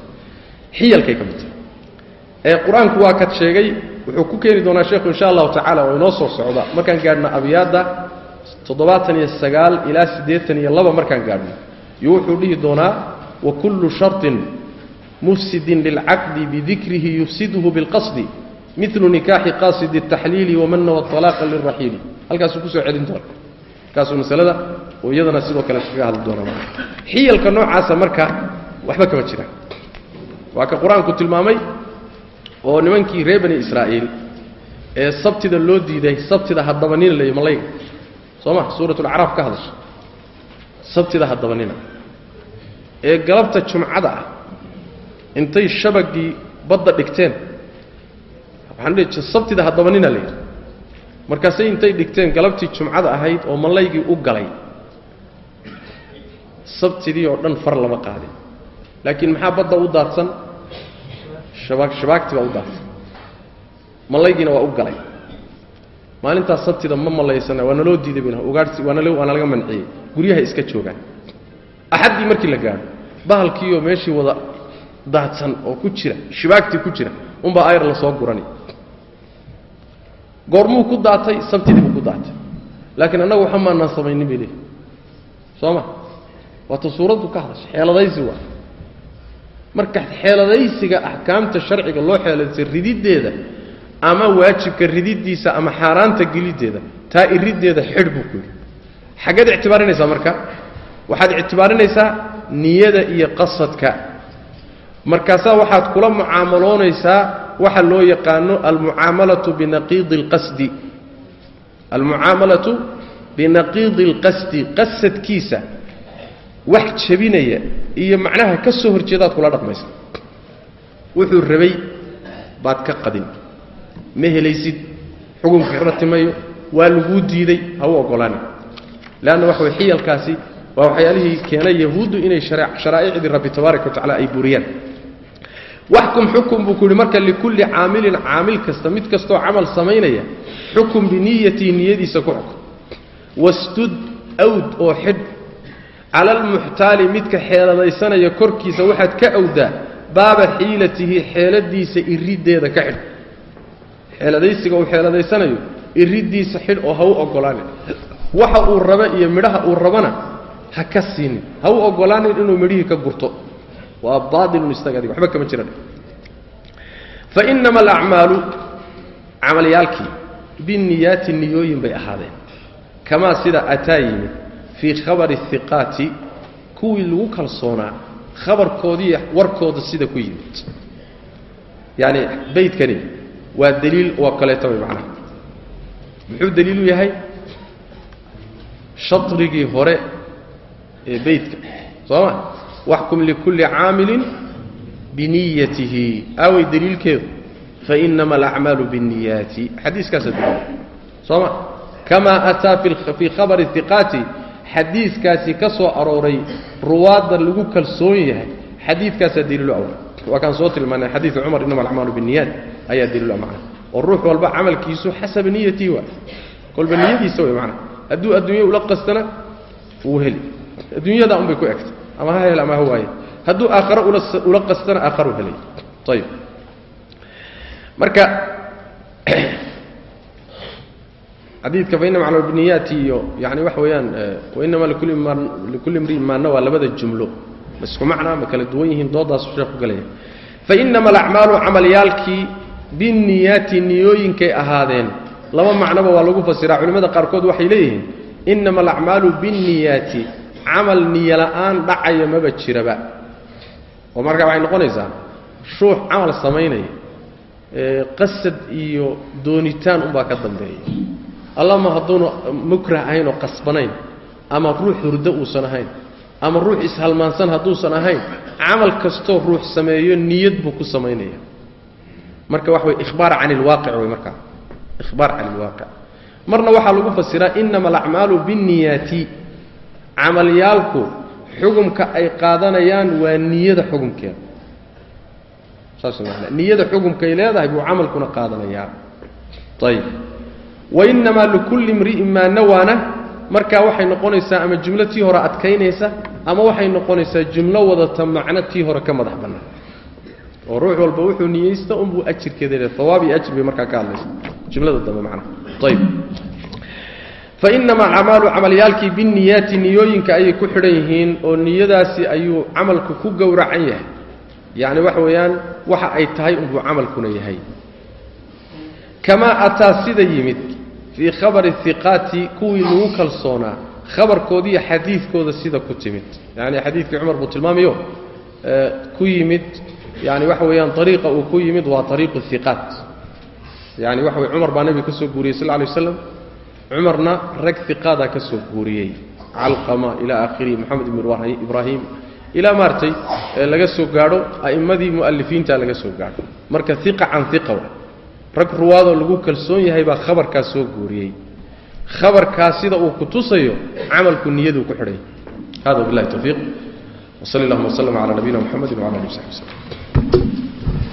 xiyalkay ka mid tahay ee qur-aanku waa kad sheegay wuxuu ku keeni doonaa sheekhu insha allahu tacala oo inoo soo socda markaan gaadhno abyaadda toddobaatan iyo sagaal ilaa siddeetan iyo laba markaan gaadhno iyo wuxuu dhihi doonaa wa kullu sharطin mufsidin lilcaqdi bidikrihi yufsidhu bilqasdi milu nikaaxi qaasidi الtaxliili wamana waطalaaqa liraxiili halkaasuu ku soo celin doona. Halkaasuu masalada oo iyadana sidoo kale kaga hadli doona. Xiyalka noocaasa marka waxba kama jiraan waa ka qur'aanku tilmaamay oo nimankii reer bani israa'iil ee sabtida loo diiday sabtida hadabanina lay malayga soo ma? Suurat lacraaf ka hadasha sabtida hadabanina ee galabta jumcada ah intay shabagii badda dhigteen waxaan sabtida hadabanina la yidhi markaasay intay dhigteen galabtii jumcada ahayd oo malaygii u galay sabtidii oo dhan far lama qaadin. Laakiin maxaa badda u daadsan? Shabaag shabaagtii baa u daadsan. Malaygiina waa u galay. Maalintaas sabtida ma malaysana waa naloo diiday bn ugaarhsi waa nal waa nalaga manciyey. Guryaha iska joogaan. Axaddii markii la gaadho bahalkiioo meeshii wada daadsan oo ku jira shibaagtii ku jira unbaa ayr la gurani goormuu ku daatay sabtidii buu ku daatay. Laakiin annagu waxa maanaan samaynin bay leehi soo ma? Waata suuraddu ka hadasha xeeladaysi waa. Marka xeeladaysiga axkaamta sharciga loo xeeladaysay rididdeeda ama waajibka rididdiisa ama xaaraanta geliddeeda taa iriddeeda xidh buu ku yidhi. Xaggeed ictibaarinaysaa marka? Waxaad ictibaarinaysaa niyada iyo qasadka. Markaasaa waxaad kula mucaamaloonaysaa waxa loo yaqaano almucaamalatu binaqiidi اlqasdi almucaamalatu binaqiidi اlqasdi qasadkiisa wax jebinaya iyo macnaha ka soo horjeedaad kula dhaqmaysa wuxuu rabay baad ka qadin. Ma helaysid? Xukunka ka ratimayo waa laguu diiday? Ha u ogolaanin leanna waxa way xiyalkaasi waa waxyaalihii keenay yahuuddu inay sharaa'icdii rabbi tabaaraka wa tacala ay buriyaan waxkum xukum buu ku yidhi marka likulli caamilin caamil kasta mid kastoo camal samaynaya xukum biniyatii niyadiisa ku xukum wastud awd oo xidh. Cala almuxtaali midka xeeladaysanaya korkiisa waxaad ka awdaa baaba xiilatihi xeeladiisa iriddeeda ka xidh. Xeeladaysiga uu xeeladaysanayo iriddiisa xidh oo ha u ogolaanin waxa uu raba iyo midhaha uu rabana ha ka siinin. Ha u ogolaanin inuu midhihii ka gurto waa baailun isaga adig waxba kama jiran. Fainama alacmaalu camalyaalkii biniyaati niyooyin bay ahaadeen. Kamaa sida ataa yimid fii khabari hiqaati kuwii lagu kalsoonaa khabarkoodiiyo warkooda sida ku yimid. Yacani beydkani waa daliil oo kaleeto way macnaha. Muxuu daliilu yahay? Shatrigii hore ee beydka soo ma waxkum likulli caamilin biniyatihi. Aaway daliilkeedu fainama alacmaalu binniyaati. Xadiiskaasa daliil soo ma? Kamaa ataa fii khabari hiqaati xadiiskaasi ka soo arooray ruwaadda lagu kalsoon yahay. Xadiidkaasaa daliilu awal waa kaan soo tilmaanay xadiidu cumar inama alacmaalu binniyaat. Ayaa daliilu macna oo ruux walba camalkiisu xasaba niyatii waa. Kolba niyadiisa way macna hadduu adduunye ula qastana wuu heli. Adduunyada unbay ku egtay ama ha hel ama ha waaye hadduu aakhare ula qastana aakharu helay. Ayib marka *clears throat* xadiidka fainama cala bniyaati iyo yani waxa weeyaan wainama likulli mriin maana waa labada jumlo. Ma isku macnaa ma kala duwan yihiin doodaasu sheekhu galaya fainama alacmaalu camalyaalkii binniyaati niyooyinkay ahaadeen. Laba macnoba waa lagu fasiraa culimmada qaarkood waxay leeyihiin inama alacmaalu binniyaati camal niyo la'aan dhacaya maba jiraba. Oo markaa waxay noqonaysaa ruux camal samaynaya qasad iyo doonitaan unbaa ka dambeeya. Allama hadduunu mukrah ahayn oo qasbanayn ama ruux hurdo uusan ahayn ama ruux ishalmaansan hadduusan ahayn camal kastoo ruux sameeyo niyad buu ku samaynaya. Marka waxa way ihbaar can ilwaaqic wey markaa ihbaar can ilwaaqic marna waxaa lagu fasiraa inama alacmaalu binniyaati camalyaalku xugumka ay qaadanayaan waa niyada xugumkeeda saas maana niyada xugumkay leedahay buu camalkuna qaadanayaa. Ayib wainamaa likulli imri'in maa nawaana markaa waxay noqonaysaa ama jumlo tii hore adkaynaysa ama waxay noqonaysaa jumlo wadata macno tii hore ka madax bannaan oo ruux walba wuxuu niyeysta unbuu ajirkeeda le hawaab iyo ajir bay markaa ka hadlaysa. Jumlada dambe macnaha ayib fainama acmaalu camalyaalkii binniyaati niyooyinka ayay ku xidhan yihiin oo niyadaasi ayuu camalku ku gowracan yahay. Yacni waxa weeyaan waxa ay tahay unbuu camalkuna yahay. Kamaa ataa sida yimid fii khabari hiqaati kuwii lagu kalsoonaa khabarkoodiiyo xadiidkooda sida ku timid. Yacni xadiidkii cumar buu tilmaamayo ku yimid yani waxa weeyaan ariiqa uu ku yimid waa ariiqu hiqaat yani waxa wey cumar baa nebiga ka soo guuriyey sal lla alay waslam cumarna rag hiqaadaa ka soo guuriyey. Calqama ilaa aakhirihi moxamed ibn ibraahim ilaa maartay laga soo gaadho a'immadii mu'alifiinta laga soo gaadho. Marka iqa can iqa wa. Rag ruwaadoo lagu kalsoon yahay baa khabarkaas soo guuriyey. Khabarkaas sida uu ku tusayo camalku niyaduu ku xidhay. Hada billahi tawfiiq. Wsali allahuma wslm cala nabiyina mxamedi wcala alih w saxbi